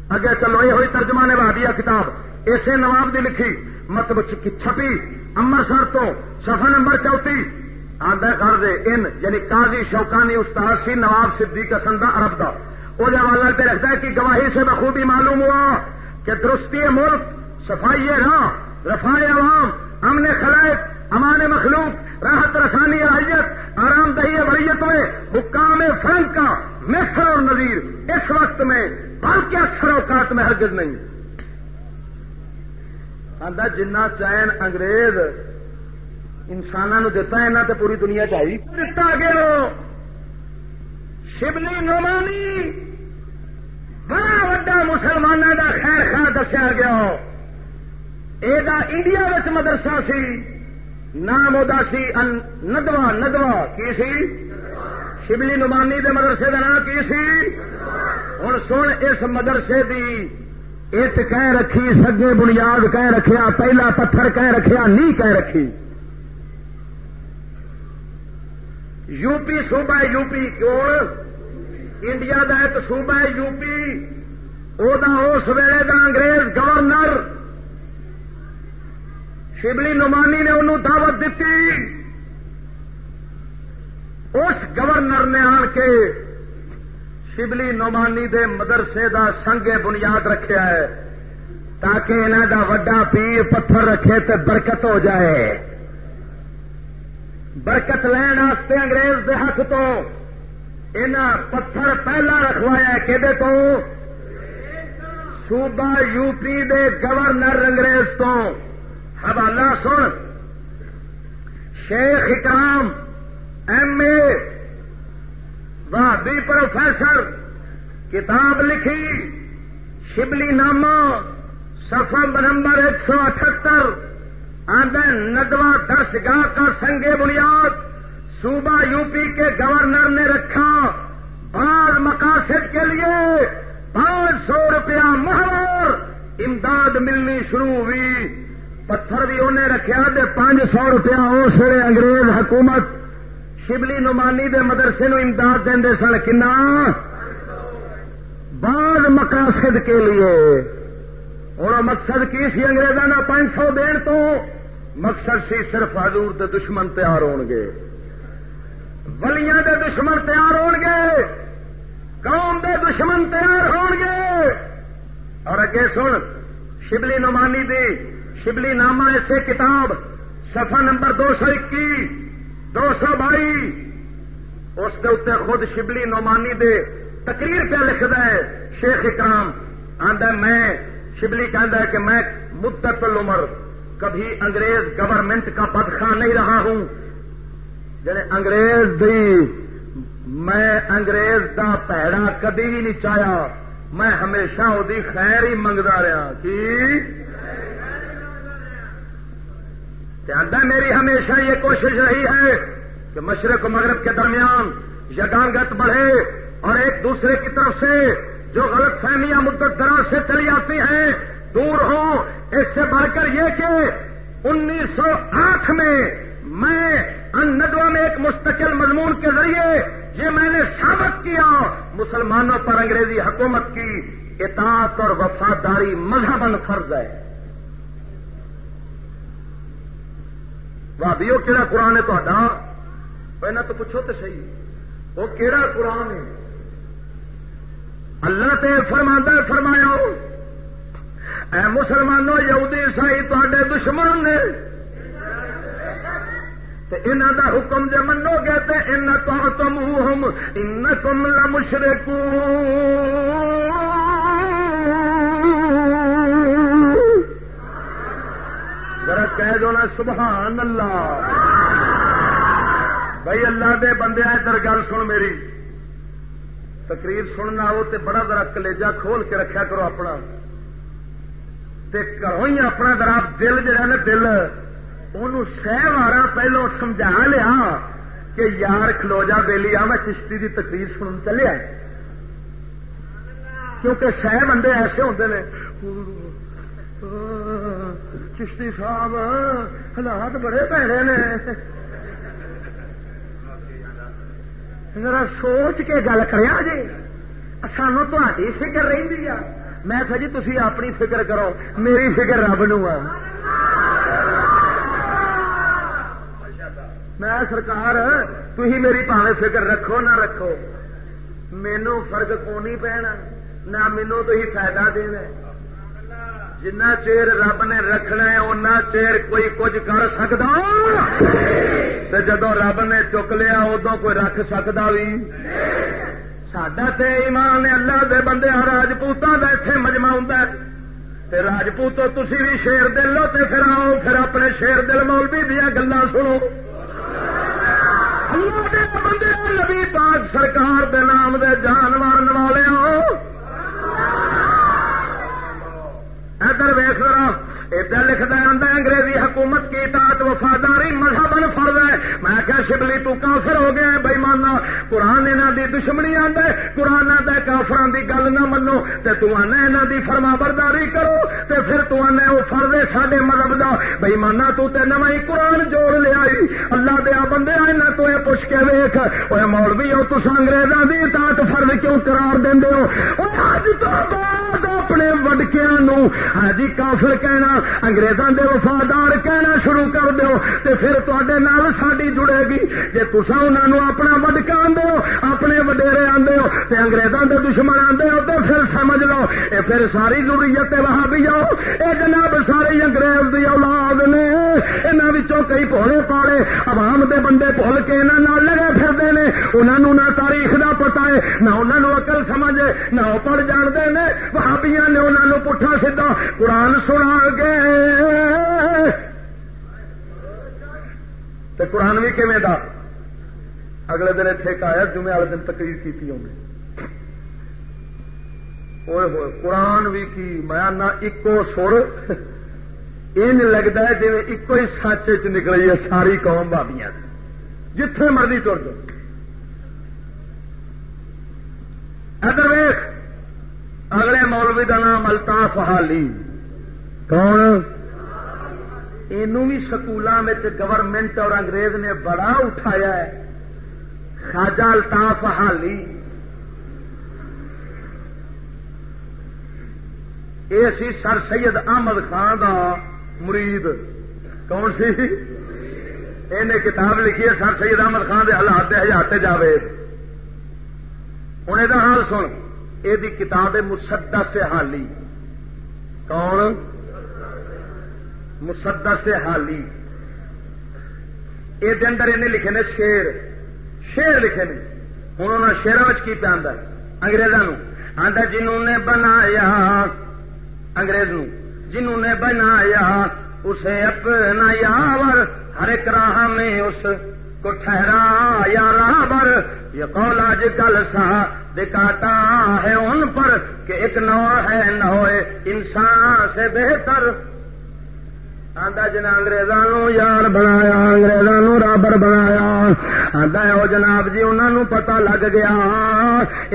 اگے چلو، یہ ہوئی ترجمہ نے بہادیا کتاب۔ اسے نواب دی لکھی مطلب چھپی امرسر تو سفا نمبر چوتھی۔ آدھا کر دے ان یعنی قاضی شوکانی استاد سی، نواب صدیق حسن دا عرب دا۔ وہ حوالہ پہ رکھتا ہے کہ گواہی سے بخوبی معلوم ہوا کہ درستی ملک صفائی راہ رفاع عوام، امن خلائق، امان مخلوق، راحت رسانی رعیت آرام دہی وریت میں، حکام فرنگ کا مصر اور نظیر اس وقت میں بلکہ اکثر اوقات میں ہرگز نہیں۔ آدھا جنہ چین انگریز انسانوں دیتا ہے تو پوری دنیا چاہیے دتا گیا شبلی نومانی بڑا وا مسلمانوں کا خیر خیر دسیا گیا یہ انڈیا مدرسہ سی، نام ادا سی ندوا ندوا کی سی؟ شبلی نمانی دے مدرسے کا نام کی سی؟ ہوں سن اس مدرسے دی اٹ کہہ رکھی سگے بنیاد کہہ رکھیا، پہلا پتھر کہہ رکھیا، نی کہہ رکھی۔ یو پی صوبہ یو پی کیوں؟ انڈیا کا ایک صوبہ یو پی اس ویلے کا انگریز گورنر شبلی نمانی نے انہوں دعوت دیتی۔ اس گورنر نے آن کے شبلی نعمانی دے مدرسے دا سنگ بنیاد رکھیا ہے تاکہ انہوں دا وڈا پیر پتھر رکھے تو برکت ہو جائے۔ برکت لین واسطے انگریز دے ہاتھ تو ان پتھر پہلا رکھوایا کہ تو؟ صوبہ یو پی دے گورنر انگریز تو۔ حوالہ سن۔ شیخ اکرام، ایم اے وادی پروفیسر، کتاب لکھی، شبلی نامہ سفر نمبر ایک سو اٹھہتر آدھا ندوا درس گاہ کا سنگے بنیاد، صوبہ یو پی کے گورنر نے رکھا۔ بعض مقاصد کے لیے پانچ سو روپیہ مہر، امداد ملنی شروع ہوئی۔ پتھر بھی انہیں رکھا دے پانچ سو روپیہ اس ویلے انگریز حکومت شبلی نمانی دے مدرسے نو امداد دے سن، کنا؟ بعض مقاصد کے لیے۔ ہوں مقصد کی سی اگریزوں پانچ سو دین تو؟ مقصد سی صرف حضور دے دشمن تیار ہو گے۔ ولیاں دے دشمن تیار ہو گے۔ قوم دے دشمن تیار ہو گے۔ اور اگے سن، شبلی نمانی دی شبلی نامہ ایسے کتاب سفا نمبر دو سو اکی دو سو بائی اس کے اتنے خود شبلی نعمانی دے تقریر کیا لکھتا ہے، شیخ اکرام۔ آدھا میں، شبلی کہہ کہ میں مدت العمر، کبھی انگریز گورنمنٹ کا بدخواہ نہیں رہا ہوں۔ جی انگریز دی، میں انگریز دا پیڑا کدی بھی نہیں چاہیا۔ میں ہمیشہ وہی خیر ہی منگتا رہا۔ کی؟ میری ہمیشہ یہ کوشش رہی ہے کہ مشرق و مغرب کے درمیان یگانگت بڑھے اور ایک دوسرے کی طرف سے جو غلط فہمیاں مدت دراز سے چلی آتی ہیں، دور ہوں اس سے بڑھ کر یہ کہ انیس سو آٹھ میں میں ان ندوا میں ایک مستقل مضمون کے ذریعے یہ میں نے ثابت کیا، مسلمانوں پر انگریزی حکومت کی اطاعت اور وفاداری مذہبن فرض ہے۔ بھابیو کہڑا قرآن ہے تا پہنا تو پوچھو تو صحیح۔ وہ کہڑا قرآن ہے؟ اللہ تے فرما فرمایا اے مسلمانوں، یہودی، عیسائی تے دشمن نے۔ انہوں دا حکم جی منو گے تو ان تم ہم ان کم لمشرک ذرا کہہ دو نا، سبحان اللہ۔ بھائی اللہ دے بندے، ادھر گل سن میری۔ تقریر سننا ہو تے بڑا ذرا کلیجا کھول کے رکھا کرو اپنا۔ تے کرو ہی اپنا ذرا دل جہا نا، دل۔ ان سہ وارا پہلو سمجھا لیا کہ یار کھلو جا بےلی آ میں چشتی کی تقریر سن چلیا کیونکہ سہ بندے ایسے ہوتے ہیں چشتی صاحب، حالات بڑے پیڑے نے۔ ذرا سوچ کے گل جی۔ سانو تھی فکر رہی میں جی تھی اپنی فکر کرو، میری فکر رب نو میں سرکار تھی میری پاوے فکر رکھو نہ رکھو۔ مینو فرق کو نہیں پینا نہ مینو تو ہی فائدہ دینا۔ جنا چیر رب نے رکھنا ہے، اُنہ چیر کوئی کچھ کر سکتا جدو رب نے چک لیا ادو کوئی رکھ سکتا بھی سڈا تے ایمان نے اللہ دے بندے راجپوتوں کا اتنے مجمع ہوں راجپوتو تھی بھی شیر دل لو تے پھر آؤ، پھر اپنے شیر دل مولوی دیا گلا سنو۔ اللہ دے بندے، نبی پاک سرکار دے نام دے جانور والے ادھر ویخ رہا ادھر لکھتا ہے انگریزی حکومت کی اطاعت وفاداری مذہب فرض ہے میں کیا شبلی تو کافر ہو گیا بئی مانا قرآن یہاں دی دشمنی آدھے قرآن آدھے کافران دی گل نہ منو تے تو آنا یہاں دی فرما برداری کرو تے پھر تو آنا وہ فرض ہے سڈے مذہب دا بئی مانا تو تے نو ہی قرآن جوڑ لیا اللہ دیا بندے آئے تو یہ پوچھ کے ویخ وہ مولوی ہو تو انگریزوں دی اطاعت فرض کیوں قرار دیں ہو اج تو بعد اپنے وڈکیا ہاں جی کافر کہنا انگریزوں دے وفادار کہنا شروع کر دو تے پھر تے ساڈی جڑے گی۔ جی تسا انہوں اپنا وڈکا آدھے ہو، اپنے وڈیرے آدھے ہو تے انگریزوں دے دشمن آدھے ہو تو پھر سمجھ لو، اے پھر ساری ضروریت وہاں بھی آؤ یہ جناب سارے انگریز دی اولاد نے یہاں کئی پوڑے پاڑے عوام دے بندے بھول کے یہاں لگے پھرتے ہیں انہوں نہ تاریخ دا پتا ہے، نہ انہوں اقل سمجھ نہ پڑھ جانتے ہیں وہابیاں نے انہوں پٹھا سیدا قرآن سنا گے تو قرآن بھی کھے دا؟ اگلے دن اتنے آیا، جمعے والے دن تقریر کی انہیں ہوئے، قرآن بھی کی، میں نہ ایکو سر۔ ان لگتا ہے جی ایک ہی سچ چ نکلی ہے ساری قوم بابیاں جتھے مرضی تر جاؤ ادھر ویخ اگلے مولوی کا نام الطاف حالی۔ کون؟ بھی سکولوں میں گورنمنٹ اور انگریز نے بڑا اٹھایا ہے۔ خاجا الطاف حالی۔ یہ سی سر سید احمد خان کا مرید۔ کون سی؟ انہیں کتاب لکھی ہے سر سید احمد خان کے حالات ہزار جاوے۔ ہوں یہ حال سن۔ یہ کتاب مسدا سے حالی۔ کون؟ مسدا سے حالی۔ یہ اندر انہیں لکھے نے شیر۔ شیر لکھے نے۔ ہوں انہوں نے شیروں کی پہ آدھا اگریزوں آدھا جنہوں نے بنایا، انگریز نو جنہوں نے بنایا، اسے اپنا یاور، ہر ایک راہ میں اس کو ٹھہرا یا رابر یہ قول آج کل سا دکھاتا ہے ان پر کہ ایک نو ہے نو انسان سے بہتر۔ آدھا جنا اگریزوں یار بنایا اگریزوں رابر بنایا آدھا وہ جناب جی انہوں پتا لگ گیا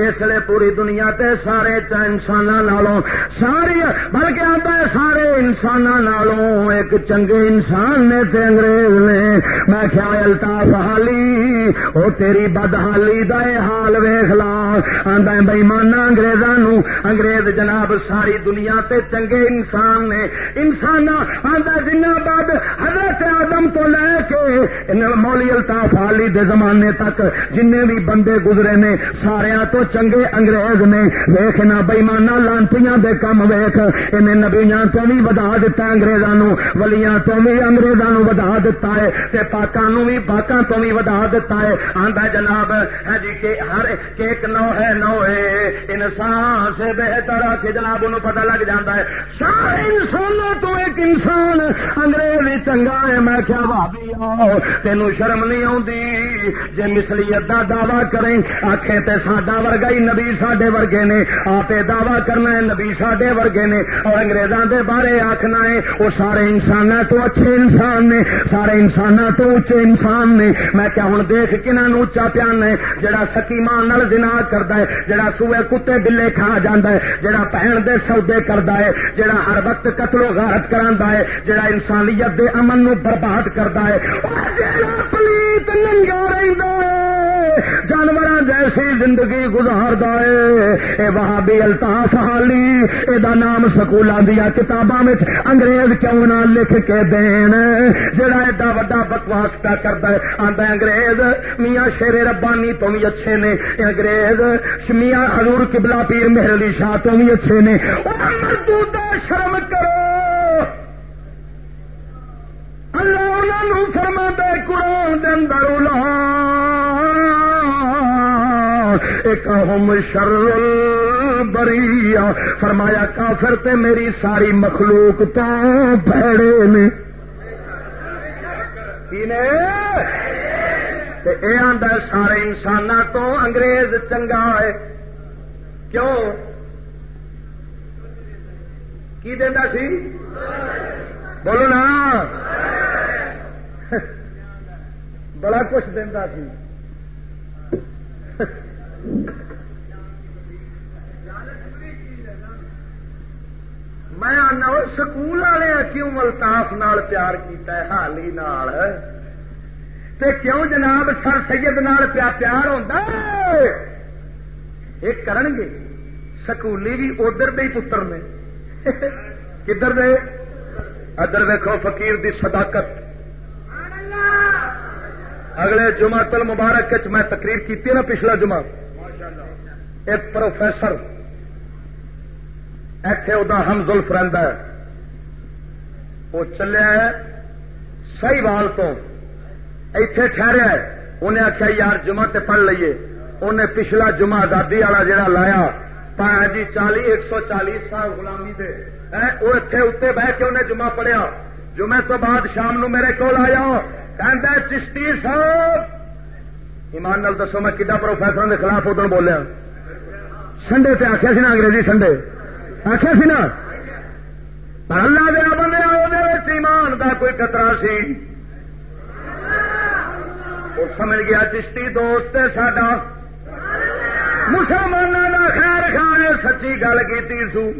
اس لیے پوری دنیا تے سارے انسان ساری بلکہ آتا ہے سارے انسان ایک چنگے انسان نے تے انگریز نے میں خیال الطاف حالی وہ تیری بدحالی دا حال ویخ لا آدھا بئی مانا اگریزوں انگریز جناب ساری دنیا تے چنگے انسان نے انسان آدھا جنہ بعد حضرت آدم تو لے کے مولی الطاف علی دے زمانے تک جن بھی بندے گزرے نے سارا تو چنگے انگریز نے۔ ویخ نہ بئیمانہ لانتیاں دے کم ویخ انہیں نبیاں تو بھی ودا دتا انگریزوں ولیاں تو بھی انگریزوں ودا دتا ہے۔ تے پاکوں بھی پاکوں تو بھی ودا دتا ہے۔ آندا جناب، ہے جی کہ ہر ایک نو ہے نو ہے۔ انسان سے بہتر آ کے جناب انہوں پتہ لگ جاتا ہے۔ سارے انسانوں تو ایک انسان انگریز چنگا ہے، میں کیا بھابی آؤ تینوں شرم نہیں آتی جی مسلیت کا دعوی کریں آخے تے ساڈا ورگا ہی نبی ساڈے ورگے نے۔ آپ دعوی کرنا ہے، نبی ساڈے ورگے نے۔ اور انگریزوں کے بارے آخنا ہے، وہ سارے انسان تو اچھے انسان نے، سارے انسان تو اچے انسان نے۔ میں کیا ہوں دیکھ کنہوں اچا پیان ہے جہاں سکیمان نل دنا کرتا ہے جہاں سوئے کتے بلے کھا جا ہے جہاں پہن دے سودے کرتا ہے جہاں ہر وقت قتل و غارت کرا ہے جہاں انسانیت دے امن نو برباد کرتا ہے۔ پلیت ننگا رہتا ہے جانور جیسی زندگی گزار دے وہاں بھی الطاف حالی یہ نام سکولوں دیا کتاباں انگریز کیوں نہ لکھ کے دین؟ جڑا ایڈا وا بکواس پیا کرتا ہے۔ آتا انگریز، میاں شیر ربانی تو بھی اچھے نے۔ انگریز، میاں حضور قبلہ پیر مہر علی شاہ تو بھی اچھے نے۔ شرم کرو۔ اللہ انہوں فرما دے قرآن دے اندر ایک ہم شر بری فرمایا کافر تے میری ساری مخلوق تو بھڑے نے۔ اے آدھا سارے انسان تو انگریز چنگا ہے۔ کیوں؟ کی دینا سی؟ بولو نا۔ بڑا کچھ دینا سی۔ میں آنا سکول والے کیوں ملتاف نال پیار کیتا ہے، حالی نال؟ تے کیوں جناب سر سید نال پیا پیار ہوتا یہ کرن گے سکولی بھی ادھر دے پتر نے۔ کدھر دے؟ ادھر ویکو فقیر دی صداقت۔ اگلے جمع تل مبارک میں تقریر کی نا پچھلا جمعہ۔ ایک پروفیسر ایتھے ادا ہم زلف رہتا ہے۔ وہ چلیا ہے سی وال تو۔ ایتھے ٹھہریا ہے انہیں آخیا یار جمعہ تے پڑھ لیے انہیں پچھلا جمعہ آزادی والا جڑا لایا پایا جی چالی ایک سو چالیس سال غلامی دے۔ وہ اتنے اتنے بہ کے انہیں جمعہ پڑھیا جمعے تو بعد شام نو میرے کو آیا کہ چشتی صاحب۔ ایمان نال دسو میں کدا پروفیسر کے خلاف ادھر بولیا۔ سنڈے تے آخیا سی نا انگریزی سنڈے؟ آخیا سی نا؟ اللہ دیا بندے ایمان دا کوئی قطرہ سی۔ وہ سمجھ گیا، چشتی دوست ساڈا۔ مسلمانوں کا خیر خان سچی گل کی سو۔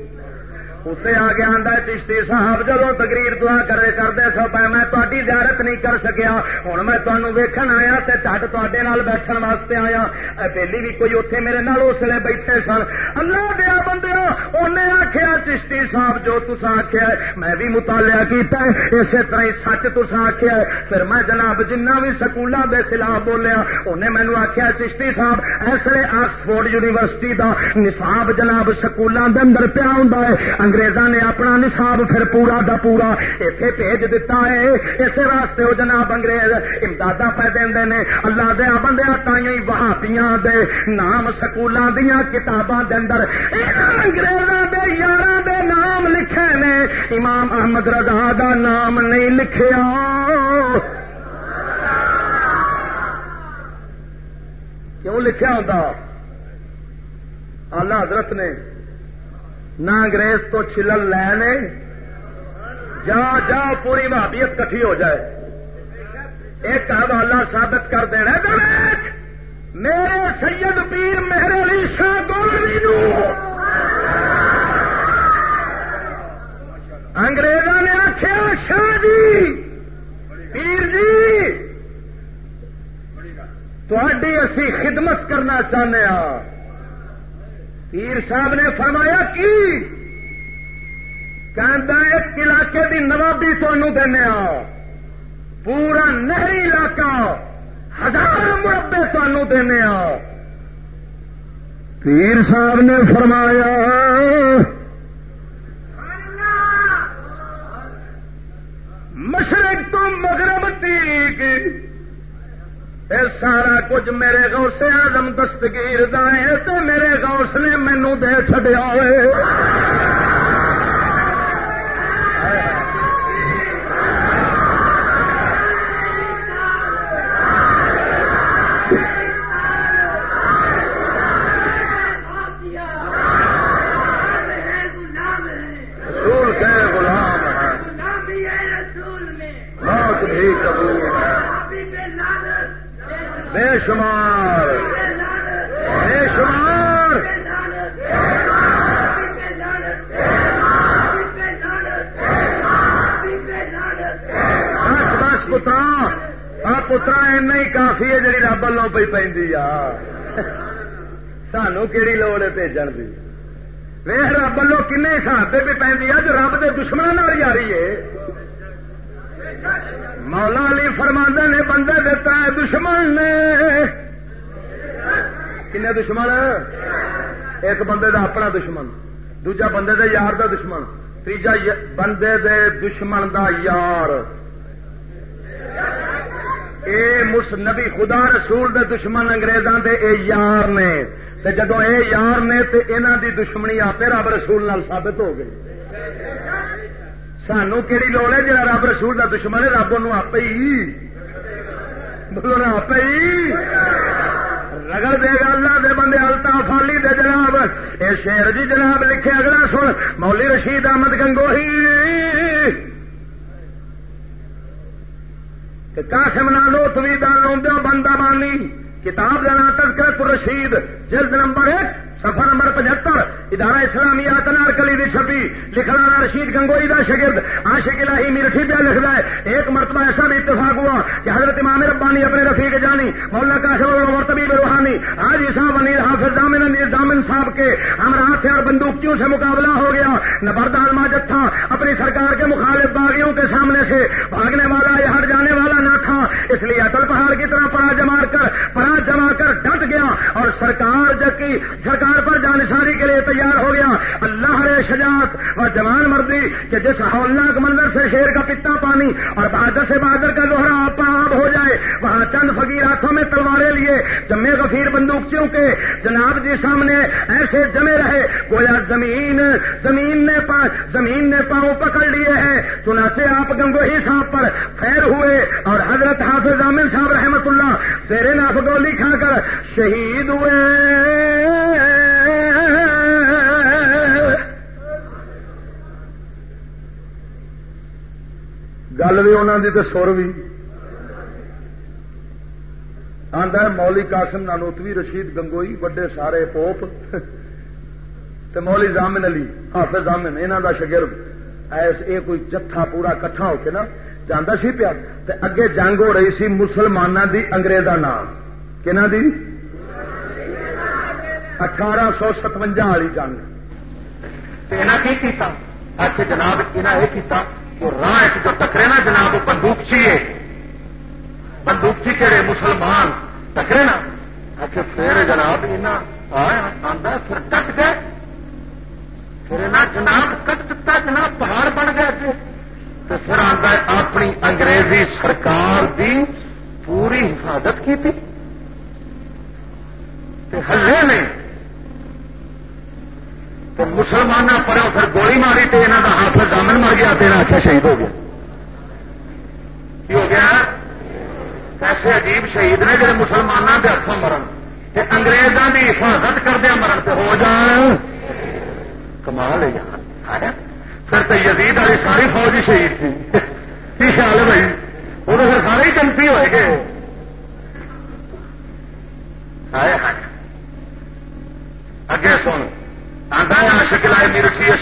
اتنے آ گیا آدھا چشتی صاحب جدو تقریر دعا کرے کرتے سو پہ میں تاری زیارت نہیں کر سکیا ہوں میں تمہیں ویکن آیا تے چٹ تے بیٹھن واسطے آیا پہلی بھی کوئی اتنے میرے نال اس لیے بیٹھے سن اللہ دیا بندے انہیں آخیا چشتی صاحب جو تسا آخیا میں بھی مطالعہ کیتا ہے اسی طرح ہی سچ تسا آخیا پھر میں جناب جنہ بھی سکولوں کے خلاف بولیا انہیں مینو آخیا چشتی صاحب ایسے آکسفورڈ یونیورسٹی دا نصاب جناب سکولوں کے اندر پیا ہوں انگریزاں نے اپنا نصاب پھر پورا دا پورا اتنے بھیج دیتا ہے۔ اسی واسطے وہ جناب انگریز امداد پہ دے نے۔ اللہ دیا بندے تائیں وہابیاں دے نام سکولوں دیا کتاباں دے اندر۔ انگریزاں دے یار دے نام لکھے نے۔ امام احمد رضا دا نام نہیں لکھیا۔ کیوں لکھا ہوتا آلہ حضرت نے نہ انگریز تو چلن لے جا جا، پوری بھابیت کٹھی ہو جائے۔ ایک حوالہ ثابت کر دینا میرے سید پیر میرے علی شاہ گولوی انگریزوں نے آخیا شاہ جی پیر جی تھی اسی خدمت کرنا چاہنے ہاں پیر صاحب نے فرمایا، کی؟ ایک علاقے کی نوابی تمہیں دینا پورا نہری علاقہ ہزار مربے تمہیں دینا پیر صاحب نے فرمایا، مشرق تو مغرب تیک سارا کچھ میرے غوث آزم دستگیر دائیں تو میرے غوث نے مینو دے چڈیا ہوئے۔ پترا آ پترا ایسا ہی کافی ہے جی رب والوں پہ پی سانو کہڑی لوڑ ہے بھیجن کی ویخ رب والوں کن حساب سے بھی پی جو رب کے دشمنوں آ رہی ہے۔ مولا علی فرما نے، بندے دیتا ہے دشمن نے۔ کن دشمن؟ ایک بندے دا اپنا دشمن، دوجا بندے دے یار دا دشمن، تیجا بندے دے دشمن دا یار۔ اے مس نبی خدا رسول دے دشمن انگریزاں دے اے یار نے۔ جدو اے یار نے تے انہاں دی دشمنی آپ رب رسول نال ثابت ہو گئی۔ سانو کہڑی لوڑ ہے جا رب رسول کا دشمن ہے؟ رب ان آپ ہی۔ بولو آپ ہی۔ رگڑ دے گا اللہ دے بندے التا فالی دے جناب۔ اے شیر جی جناب، لکھے اگلا سن۔ مولی رشید احمد گنگوہی۔ کاسم نالو تھی دان لو بندہ بانی کتاب لینا تذکرت رشید جلد نمبر ایک۔ سفر نمبر پچہتر، ادارہ اسلامی تنار کلی دی چھپی لکھنا رشید گنگوئی کا شگرد آشک الہی میرٹھی پہ لکھتا ہے، ایک مرتبہ ایسا بھی اتفاق ہوا کہ حضرت امام ربانی اپنے رفیق جانی، مولا کا طبیب روحانی آج صاحب انیر حافظ دامن دامن صاحب کے ہمراہ اور بندوقیوں سے مقابلہ ہو گیا۔ نبردال ماجد تھا، اپنی سرکار کے مخالف باغیوں کے سامنے سے بھاگنے والا یا ہٹ جانے والا نہ تھا، اس لیے اتل پہاڑ کی طرح پڑا جما کر پڑا جما کر ڈٹ گیا اور سرکار جب کی سرکار پر جانساری کے لیے تیار ہو گیا۔ اللہ رے شجاعت اور جوان مردی کہ جس ہولناک منظر سے شیر کا پتا پانی اور بہادر سے بہادر کا دوہرا آپ آپ ہو جائے، وہاں چند فقیر ہاتھوں میں تلوارے لیے جمے غفیر بندوقچیوں کے جناب جی سامنے ایسے جمے رہے۔ گویا زمین زمین نے پا، زمین نے پاؤں پکڑ لیے ہیں۔ چنانچہ آپ گنگوہی صاحب پر پھیر ہوئے اور حضرت حافظ عامر صاحب رحمت اللہ زیر ناف گولی کھا کر شہید ہوئے۔ بھی انہوں دی تو سر بھی۔ آدھا مولی قاسم نانوتوی رشید گنگوئی، وڈے سارے پوپ۔ مولی زامن علی، حافظ زامن انہوں کا شگرد ایس، اے کوئی جتھا پورا کٹھا ہو کے نا جانا سی پیا؟ اگے جنگ ہو رہی سی مسلمانوں دی انگریزا نام کہنا دی؟ اٹھارہ سو ستوجا والی جنگ۔ کیتا؟ اچھے جناب انہیں یہ کیتا کہ راہ جو ٹکرے نا جناب بندوق چیے بندوق چی کہڑے مسلمان ٹکرے نا؟ اچھے پھر جناب پھر ٹک گئے۔ پھر جناب کٹ دتا جناب پہاڑ بن گیا جی تو پھر آتا اپنی انگریزی سرکار دی پوری حفاظت کی تھی ہلے نے تو مسلمان پڑو پھر گولی ماری تو یہاں کا ہاتھ دامن مر گیا، تیرا آخر شہید ہو گیا۔ کی ہو گیا؟ ایسے عجیب شہید نے جڑے مسلمانوں کے ہاتھوں مرن انگریزوں کی حفاظت کردیا مرن تو ہو جان۔ کمال ہے یار پھر تو یزید والی ساری فوج ہی شہید تھی۔ کی خیال ہے بھائی؟ وہ تو پھر سارے ہی چمپی ہوئے گئے اگے سن آدھا شکل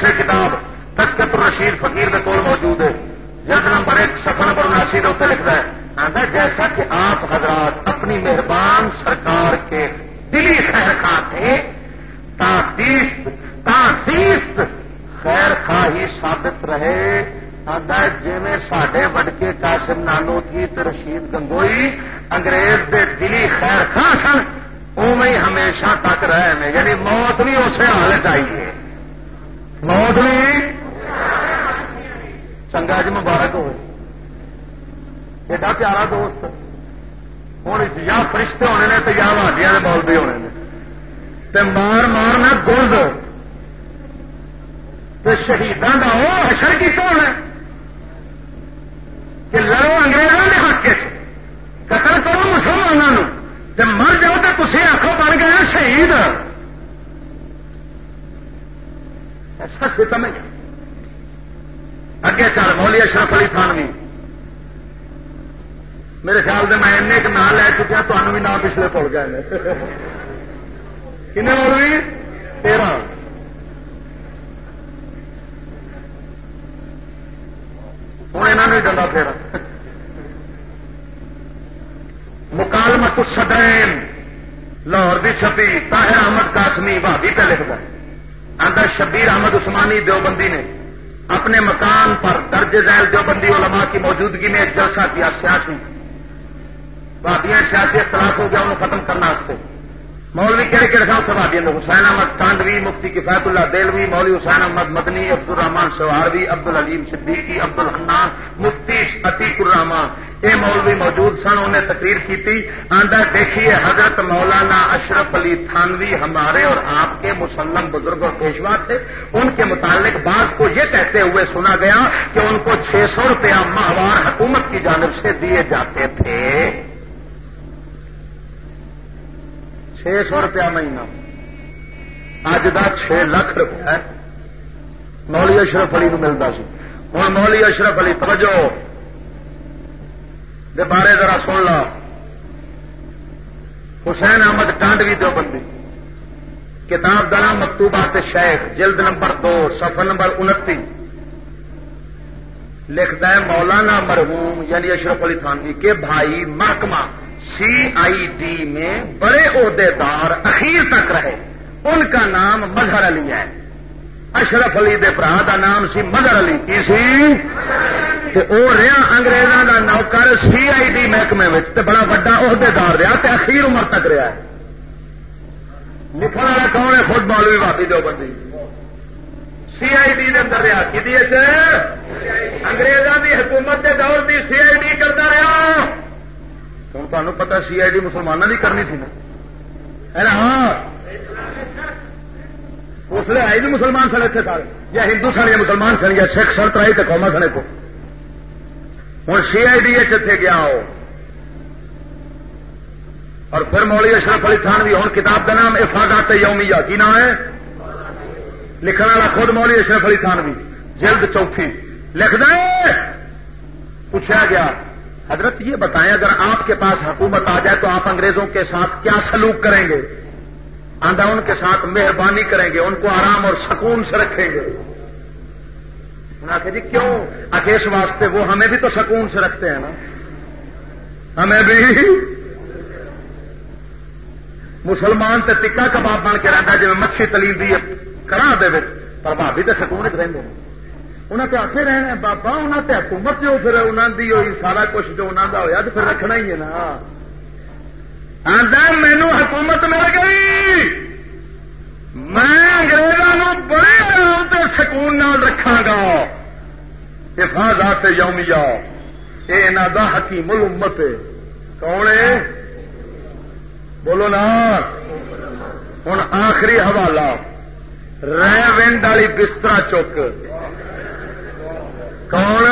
ہے کتاب تسکت رشید فقیر کے کول موجود ہے۔ جلد نمبر ایک سفر نمبر اناسی کے اتنے لکھتا ہے۔ آدھا جیسا کہ آپ حضرات اپنی مہربان سرکار کے دلی خیر خواہ تھے تاسیست خیر خواہی ثابت رہے۔ آدھا جی میں سڈے وڈکے قاسم نانو تھی تو رشید گنگوئی انگریز دے دلی خیر خواہ سن اوی ہمیشہ تک رہے ہیں۔ یعنی موت بھی اسی حال چاہیے۔ موت بھی چنگا جی مبارک ہو ایڈا پیارا دوست ہوں یا فرشتے ہونے نے تو یا وادیا نے ہونے نے تے مار مارنا گرد تو شہیدان کا وہ اشر کیا ہونا کہ لڑو انگریزوں کے حق قتل کرو مسلمانوں جب مر جاؤ تو تھی آخو بن گیا شہید ایسا ستم ہے۔ اگے چل مولی اشرف علی خانوی میرے خیال سے میں این ایک نام لے چکیا تمہیں بھی نام پچھلے پڑ گئے کن مولوی؟ تیرہ۔ ہوں یہاں ڈنڈا پھیرا مکالمت الصدرین، لاہور دی چھپی، طاہر احمد قاسمی بھابی پہ لکھ لکھتا آدھا شبیر احمد عثمانی دیوبندی نے اپنے مکان پر درج ذیل دیوبندی علماء کی موجودگی میں ایک جلسہ کیا، سیاسی۔ بھابیاں سیاسی اختلاف ہو گیا، انہوں ختم کرنا اس مولوی کہڑے کہڑے تھا اتنے بھابی حسین احمد تانڈوی مفتی کفایت اللہ دلوی مولوی حسین احمد مدنی عبد الرحمان سواروی عبد العلیم صدیقی عبد الحنان مفتی عتیق الرحمان یہ مولوی موجود سن، انہیں تقریر کی آندر دیکھیے حضرت مولانا اشرف علی تھانوی ہمارے اور آپ کے مسلم بزرگ اور پیشوا تھے۔ ان کے متعلق بعض کو یہ کہتے ہوئے سنا گیا کہ ان کو چھ سو روپیہ ماہوار حکومت کی جانب سے دیے جاتے تھے۔ چھ سو روپیہ مہینہ۔ اج کا چھ لاکھ روپیہ مولی اشرف علی نو ملتا سی۔ ہوں مولی اشرف علی، توجہ۔ دے بارے ذرا سن لا حسین احمد ٹانڈوی دو بندی کتاب کا مکتوبات شیخ، جلد نمبر دو سفر نمبر انتی لکھتا ہے، مولانا مرحوم یعنی اشرف علی خانوی جی کے بھائی محکمہ سی آئی ڈی میں بڑے عہدے دار اخیر تک رہے۔ ان کا نام مظہر علی ہے۔ اشرف علی دے برا کا نام سی مظہر علی کی سی؟ رہا انگریزوں کا نوکر سی آئی ڈی محکمے بڑا وا عہدیدار رہا تے اخیر عمر تک رہا ہے۔ لکھنے والا کون ہے؟ خود مولوی بھابی دو بندی سی آئی ڈی اندر رہا، کی انگریزوں کی حکومت کے دور کی سی آئی ڈی کرتا رہا۔ ہوں تمہیں پتا سی آئی ڈی مسلمانوں کی کرنی سی نا۔ ہاں اس لیے آئی بھی مسلمان سن اتنے سارے۔ یا ہندو سن یا مسلمان سن یا سکھ سن، ترائی تو قوما سنے کو ہوں سی آئی ڈی اتنے گیا ہو۔ اور پھر مولی اشرف علی خان بھی ہوں کتاب کا نام افادات یومیہ۔ کی نام ہے؟ لکھنے والا خود مولی اشرف علی خان بھی۔ جلد چوتھی لکھ دیں۔ پوچھا گیا، حضرت یہ بتائیں، اگر آپ کے پاس حکومت آ جائے تو آپ انگریزوں کے ساتھ کیا سلوک کریں گے؟ آندھا ان کے ساتھ مہربانی کریں گے، ان کو آرام اور سکون سے رکھیں گے۔ جی کیوں؟ اکیش واسطے وہ ہمیں بھی تو سکون سے رکھتے ہیں نا۔ ہمیں بھی۔ مسلمان تے ٹکا کباب بن کے رہتا جی مچھی تلی دی کرا دے پر بھابی تو سکون رہتے ہیں۔ انہیں تو آتے رہنا بابا انہوں نے حکومت جو پھر انہوں کی ہوئی سارا کچھ جو انہوں کا ہوا تو پھر رکھنا ہی ہے نا۔ آدھا مینو حکومت مل گئی۔ میں انگریزوں بڑے آرام سے سکون نال رکھا گا حفاظات یومیا یہ انہوں کا حکیم الامت۔ کون ہے بولو نا۔ ہوں آخری حوالہ۔ ونڈ والی بستر چک۔ کون؟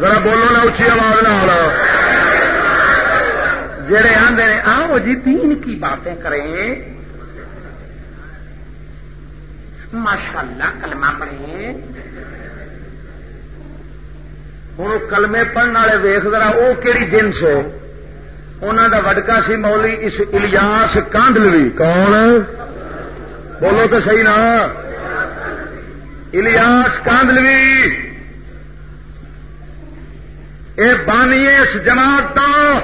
ذرا بولو نا اچھی آواز نال۔ جڑے آدھے آؤ جی دین کی باتیں کریں۔ ماشاء اللہ کلما پڑھیں۔ ہوں کلمے پڑھنے والے ویخ ذرا وہ کہڑی جنس انہوں کا وڈکا سی مولی اس الیاس کاندلوی۔ کون؟ بولو تو صحیح نا۔ الیاس کاندلوی۔ اے بانی اس جماعت کا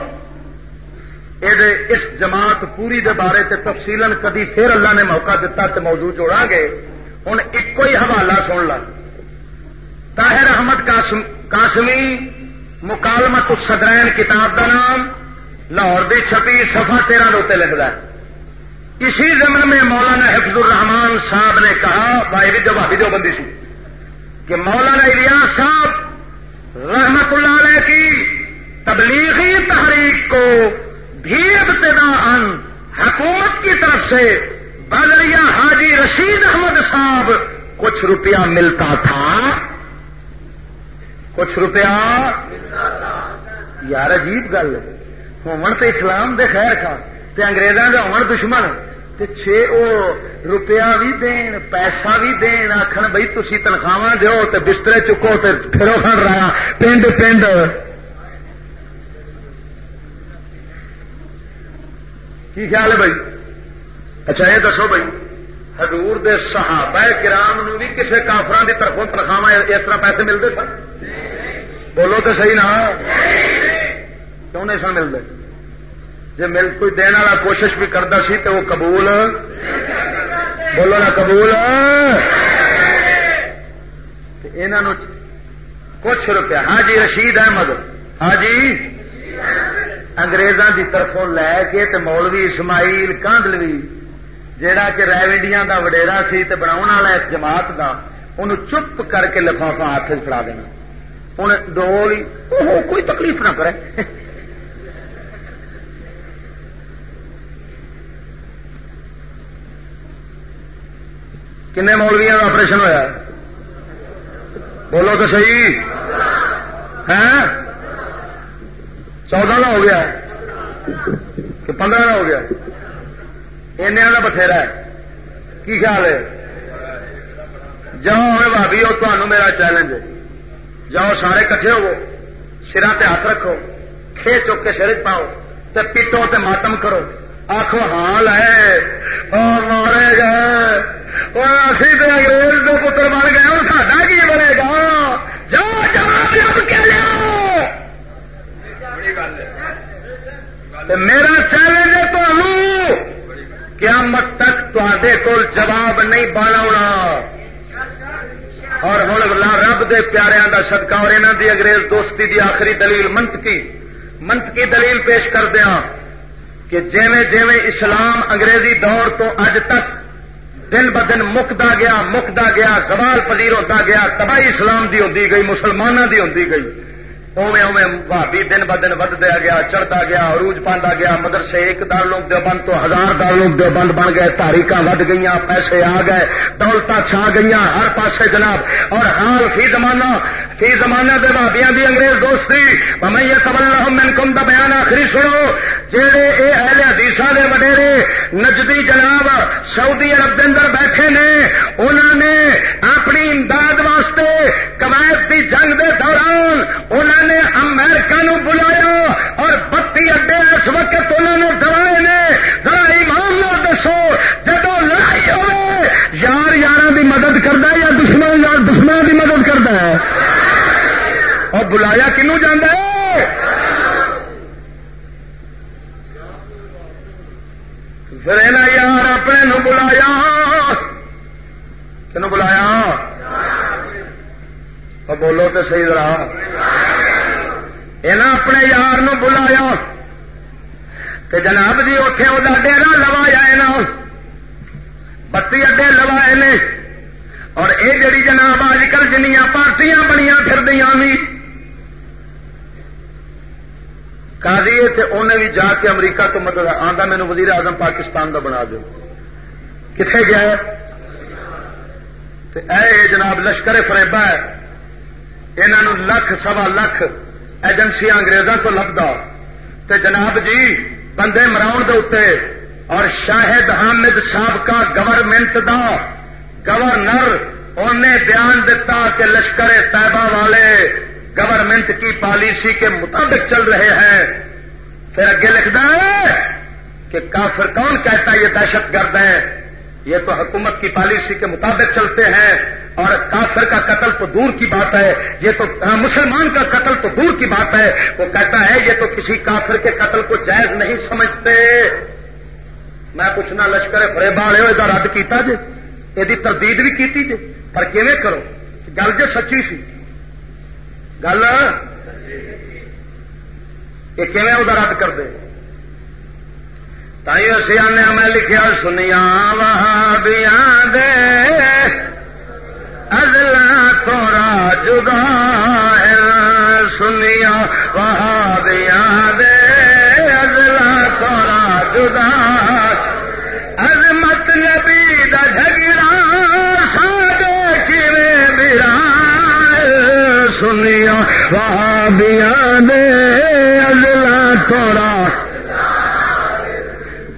اس جماعت پوری دے بارے تے تفصیل کدی پھر اللہ نے موقع دتا تے موضوع جوڑا گے ہوں ایک ہی حوالہ سن لا۔ طاہر احمد کاسمی مکالمت الصدرین کتاب کا نام لاہور دی چھپی سفا تیرہ روتے لکھتا ہے۔ اسی زمن میں مولانا حفظ الرحمان صاحب نے کہا، بھائی بھی جو بھابی جو بندی سی، کہ مولانا الیاس صاحب رحمت اللہ علیہ کی تبلیغی تحریک کو بھی ابتدا ان حکومت کی طرف سے بدریا حاجی رشید احمد صاحب کچھ روپیہ ملتا تھا۔ کچھ روپیہ یار عجیب گل ہومن تو اسلام دے خیر تھا انگریزوں کے ہومن دشمن۔ چھ وہ روپیہ بھی دین، پیسہ بھی دین آخر بھائی تھی تنخواہ دو تو بسترے چکو تو پھرو کھڑ رہا۔ پنڈ پنڈ۔ کی خیال ہے بھائی؟ اچھا یہ دسو بھائی، حضور دے صحابہ کرام نو بھی کسی کافران کی طرفوں تنخواہ اس طرح پیسے ملتے سن؟ بولو تو صحیح نا۔ کیوں نہیں سن ملتے؟ جی مل کوئی دینے والا کوشش بھی کرتا سی تو وہ قبول۔ بولو نا، قبول۔ کچھ روپیہ ہاں جی رشید احمد ہاں جی اگریزوں کی طرفوں لے کے تے مولوی اسماعیل کاندلوی جہا کہ ریونڈیا کا وڈیرا سی تے بنا والا اس جماعت کا انہوں چپ کر کے لفافا ہاتھ چڑا دینا۔ ہوں ڈول کوئی تکلیف نہ کرے۔ کن مولویا کا آپریشن ہوا بولو تو صحیح۔ ہے چودہ کا ہو گیا کہ پندرہ کا ہو گیا کا بتھیرا ہے کی خیال ہے جاؤ ہوں بھابی ہو تمہوں میرا چیلنج ہے جاؤ سارے کٹھے ہو سرا تے ہاتھ رکھو کھے چک کے سر پاؤ تے پیٹو تے ماتم کرو آخو حال ہے مارے گئے اسی تو انگریز دو پتر بن گئے اور ساڈا کی بنے گا جاؤ جواب میرا چیلنج ہے تو قیامت تک تے کول جواب نہیں بنا اور ہوں رب دے پیاریاں دا صدقہ اور انہوں دی انگریز دوستی دی آخری دلیل منت کی منت کی دلیل پیش کر دیا کہ جیویں جیویں اسلام انگریزی دور تو اج تک دن ب دن مکتا گیا مکتا گیا، زوال پذیر ہوتا گیا، تباہی اسلام دی ہوتی گئی مسلمانوں دی ہوتی گئی۔ اوے اوے بھابی دن ب دن ودتا گیا، چڑھتا گیا، عروج پاندا گیا، مدرسے ایک دار لوگ دیوبند تو ہزار دار لوگ دیوبند بن گئے تاریخ ود گئی پیسے آ گئے دولت چھا گئی ہر پاسے جناب۔ اور حال فی زمانہ فی زمانہ دے بھابیاں دی انگریز دوستی؟ میں یہ قبل من کم دا بیان آخری سنو جہے اے اہل حدیث دے وڈیرے نجدی جناب سعودی عرب دے اندر بیٹھے نے انہوں نے اپنی امداد واسطے قوایت بتی جنگ دے دوران انہوں نے امریکہ نو بلایا اور بتی اڈے اس وقت انہوں نے دوائے نے۔ ذرا ایمان نو دسو جب لڑائی ہوئے، یار یار دی مدد کرتا یا دشمن دی مدد کرتا ہے اور بلایا کنو جانا ہے؟ پھر یار اپنے نو بلایا۔ کنو بلایا؟ بولو تو صحیح رہا یہ اپنے یار نو بلایا۔ کہ جناب جی اتے وہ ڈیرا لوایا بتی اڈے لوائے نے۔ اور یہ جڑی جناب اج کل جنیا پارٹیاں بنیا پھر دیا بھی۔ کالی انہیں بھی جا کے امریکہ تو مدد آتا مینو وزیر اعظم پاکستان کا بنا دو کتنے گیا اے جناب لشکر فریبا ہے۔ انہوں لکھ، سوا لکھ ایجنسیاں اگریزوں کو لبدا۔ تے جناب جی بندے مراؤ دے اور شاہد حامد سابقہ گورنمنٹ دا گورنر انہیں بیان دیتا کہ لشکر طیبہ والے گورنمنٹ کی پالیسی کے مطابق چل رہے ہیں۔ پھر اگے لکھتا ہے کہ کافر کون کہتا ہے یہ دہشت گرد ہے یہ تو حکومت کی پالیسی کے مطابق چلتے ہیں۔ اور کافر کا قتل تو دور کی بات ہے۔ یہ تو ہاں، مسلمان کا قتل تو دور کی بات ہے۔ وہ کہتا ہے یہ تو کسی کافر کے قتل کو جائز نہیں سمجھتے۔ میں پوچھنا لشکر فریبا والے یہ رد کیتا جی یہ تردید بھی کی جی پر کیویں کرو؟ گل جو سچی سی۔ گل یہ کیویں وہ رد کر دے تھی اسی آنے میں لکھیا سنیا وہابیا دے۔ ازلا تو جدا سنیا وہاں سنیا وہاں ازلا تورا۔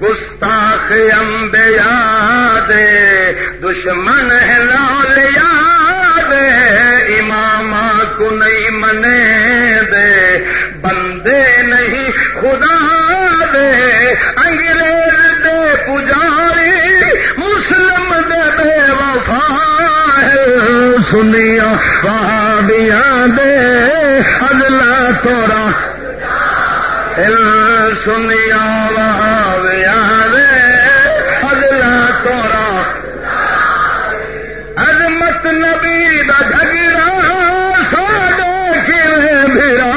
گستاخ انبیاء دے، دشمن ہے لیا دے امام کو نہیں منے دے، بندے نہیں خدا دے انگریز دے پجاری مسلم دے بے وفا سنیا وہابیا دے ادلا توڑا سنیا وہابیا دے ادلا تورا عظمت نبی دا جھگڑا ساڈے کیویں بھرا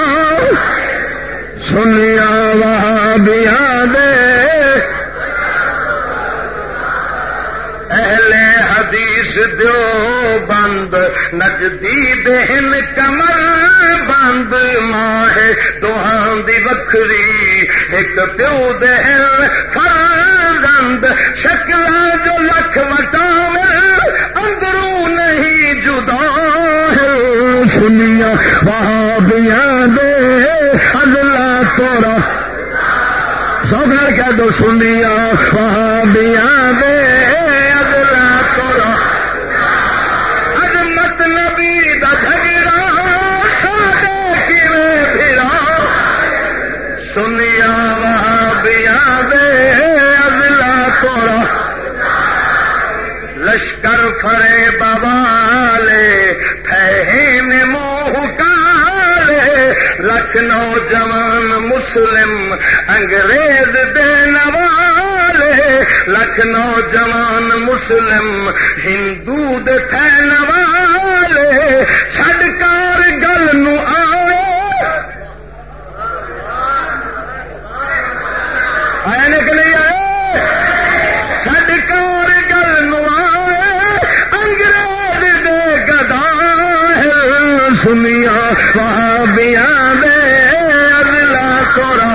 سنیا وہابیا دے اہل حدیث دیو بند نجدی دہن کمر بند ماہ دوہاں دی وکھری، ایک پیو دہن فرزند شکل جو لکھ وٹاو اندروں نہیں جدا ہے۔ سنیا وہاں دے اللہ تورا۔ سو گھر کہہ دو، سنیا وہاں بیا دے۔ سنیا بیا دے لشکر فرے بوالے تھے موہ کالے۔ لکھ نوجوان مسلم، انگریز دے نوالے۔ لکھ نوجوان مسلم، ہندو دے تھے نوالے۔ چھڈ کار گل نو آئے آئے نے کہ نہیں آئے۔ چھڈ کار گل انگریز دے گدا سنیا وہابیا دے اگلا تورا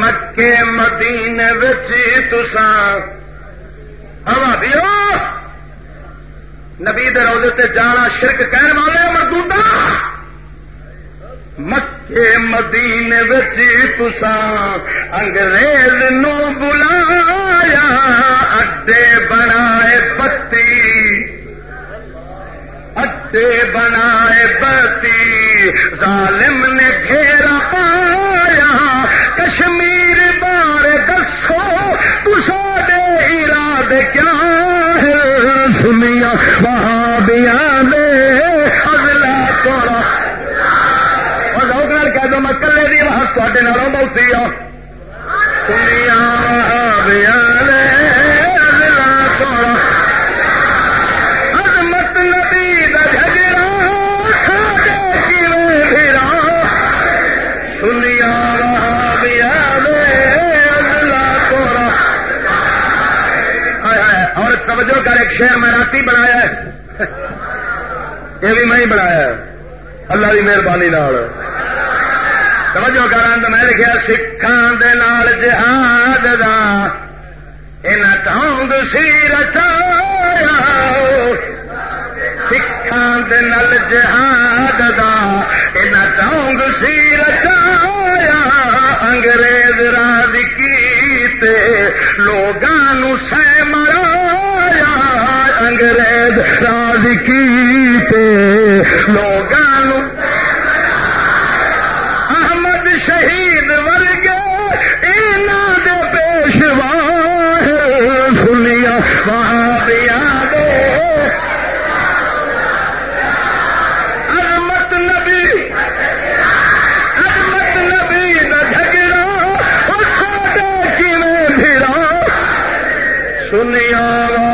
مکے مدینے بچ تسان ہوا دیو۔ نبی دے روزے تے جانا شرک کہن والے مردودا مکے مدینے بچ تسان انگریز نو بلایا، اڈے بنائے پتی کتے بنائے بتی۔ ظالم نے گھیرا پایا۔ کشمیر بارے دسو تو سارے اراد کیا ہے؟ سنیا وہاں دے اگلا توڑا اور کہہ دو میں کلے دی وہاں تے نالوں بہتی آ سنیا وہاں بیا دے اگلا توڑا عظمت نبی دا جھگڑا ساڈے کیویں پھرا سنیا وہاں بیا دے اگلا توڑا ہائے ہائے اور توجہ کر ایک شعر میں راتی بنایا ہے یہ بھی میں ہی بنایا ہے اللہ کی مہربانی نال توجہ کر میں لکھا سکھان دے نال جہاد دا۔ ان ٹونگ سی رچایا سکھان دے نال جہاد دا۔ ان ٹونگ سی رچایا انگریز راز کیتے، لوگاں نو سہ مرایا انگریز راز کیتے، لوگاں سنیا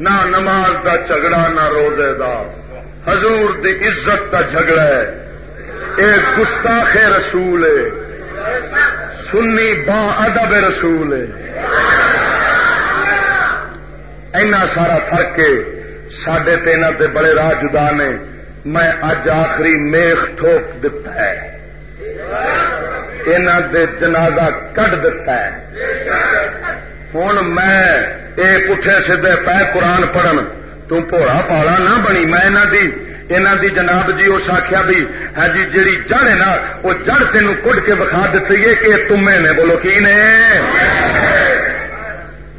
نہ نماز دا جھگڑا، نہ روزے دا۔ حضور دی عزت دا جھگڑا ہے۔ ایک گستاخ رسول ہے۔ سنی با ادب رسول ہے۔ اینا سارا فرق ہے۔ سڈے تین تے بڑے راہ جدا نے میں اج آخری میخ ٹھوک دتا ہے۔ انہوں دے جنازہ کٹ دتا ہے۔ ہوں میں یہ پٹھے سیدھے پہ قرآن پڑھن تم پوڑا پالا نہ بنی میں انہوں دی انہوں دی جناب جی اس آخیا بھی ہاں جی جیڑی جڑ ہے نا وہ جڑ تینوں کٹ کے بکھا دیتی ہے کہ تمے نے بولو کی نے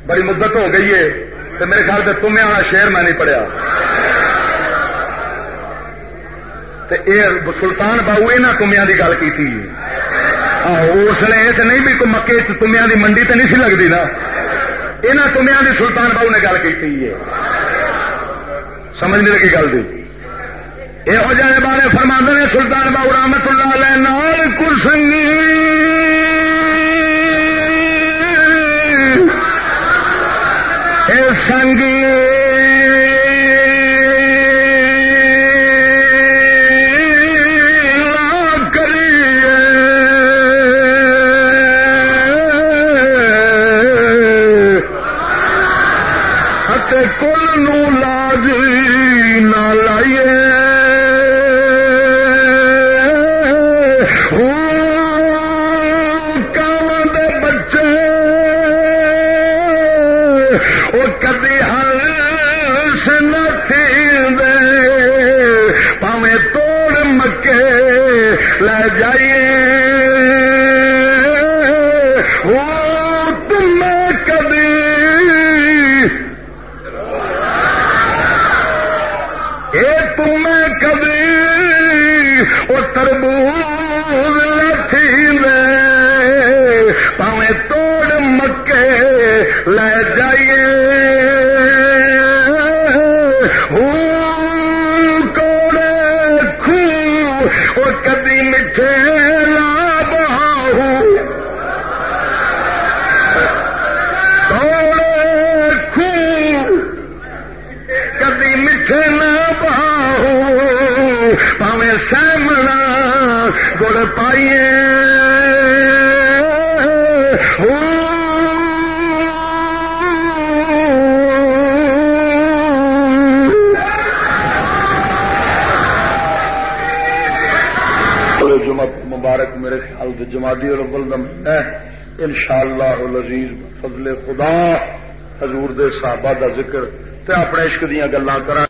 بڑی مدت ہو گئی ہے تو میرے خیال سے تمے والا شیر میں نہیں پڑھیا سلطان باؤ یہاں تمیا کی گل کی اس نے یہ نہیں بھی مکے تمیا کی منڈی تو نہیں سی لگتی نا یہاں تمیا کی سلطان باؤ نے گل کی سمجھ نہیں لگی گل کی یہو جہاں بارے فرما نے سلطان باؤ رحمت اللہ علیہ نال کلسنگی اے سنگی۔ صحابہ دا ذکر تے اپنے عشق دیا گلا کرا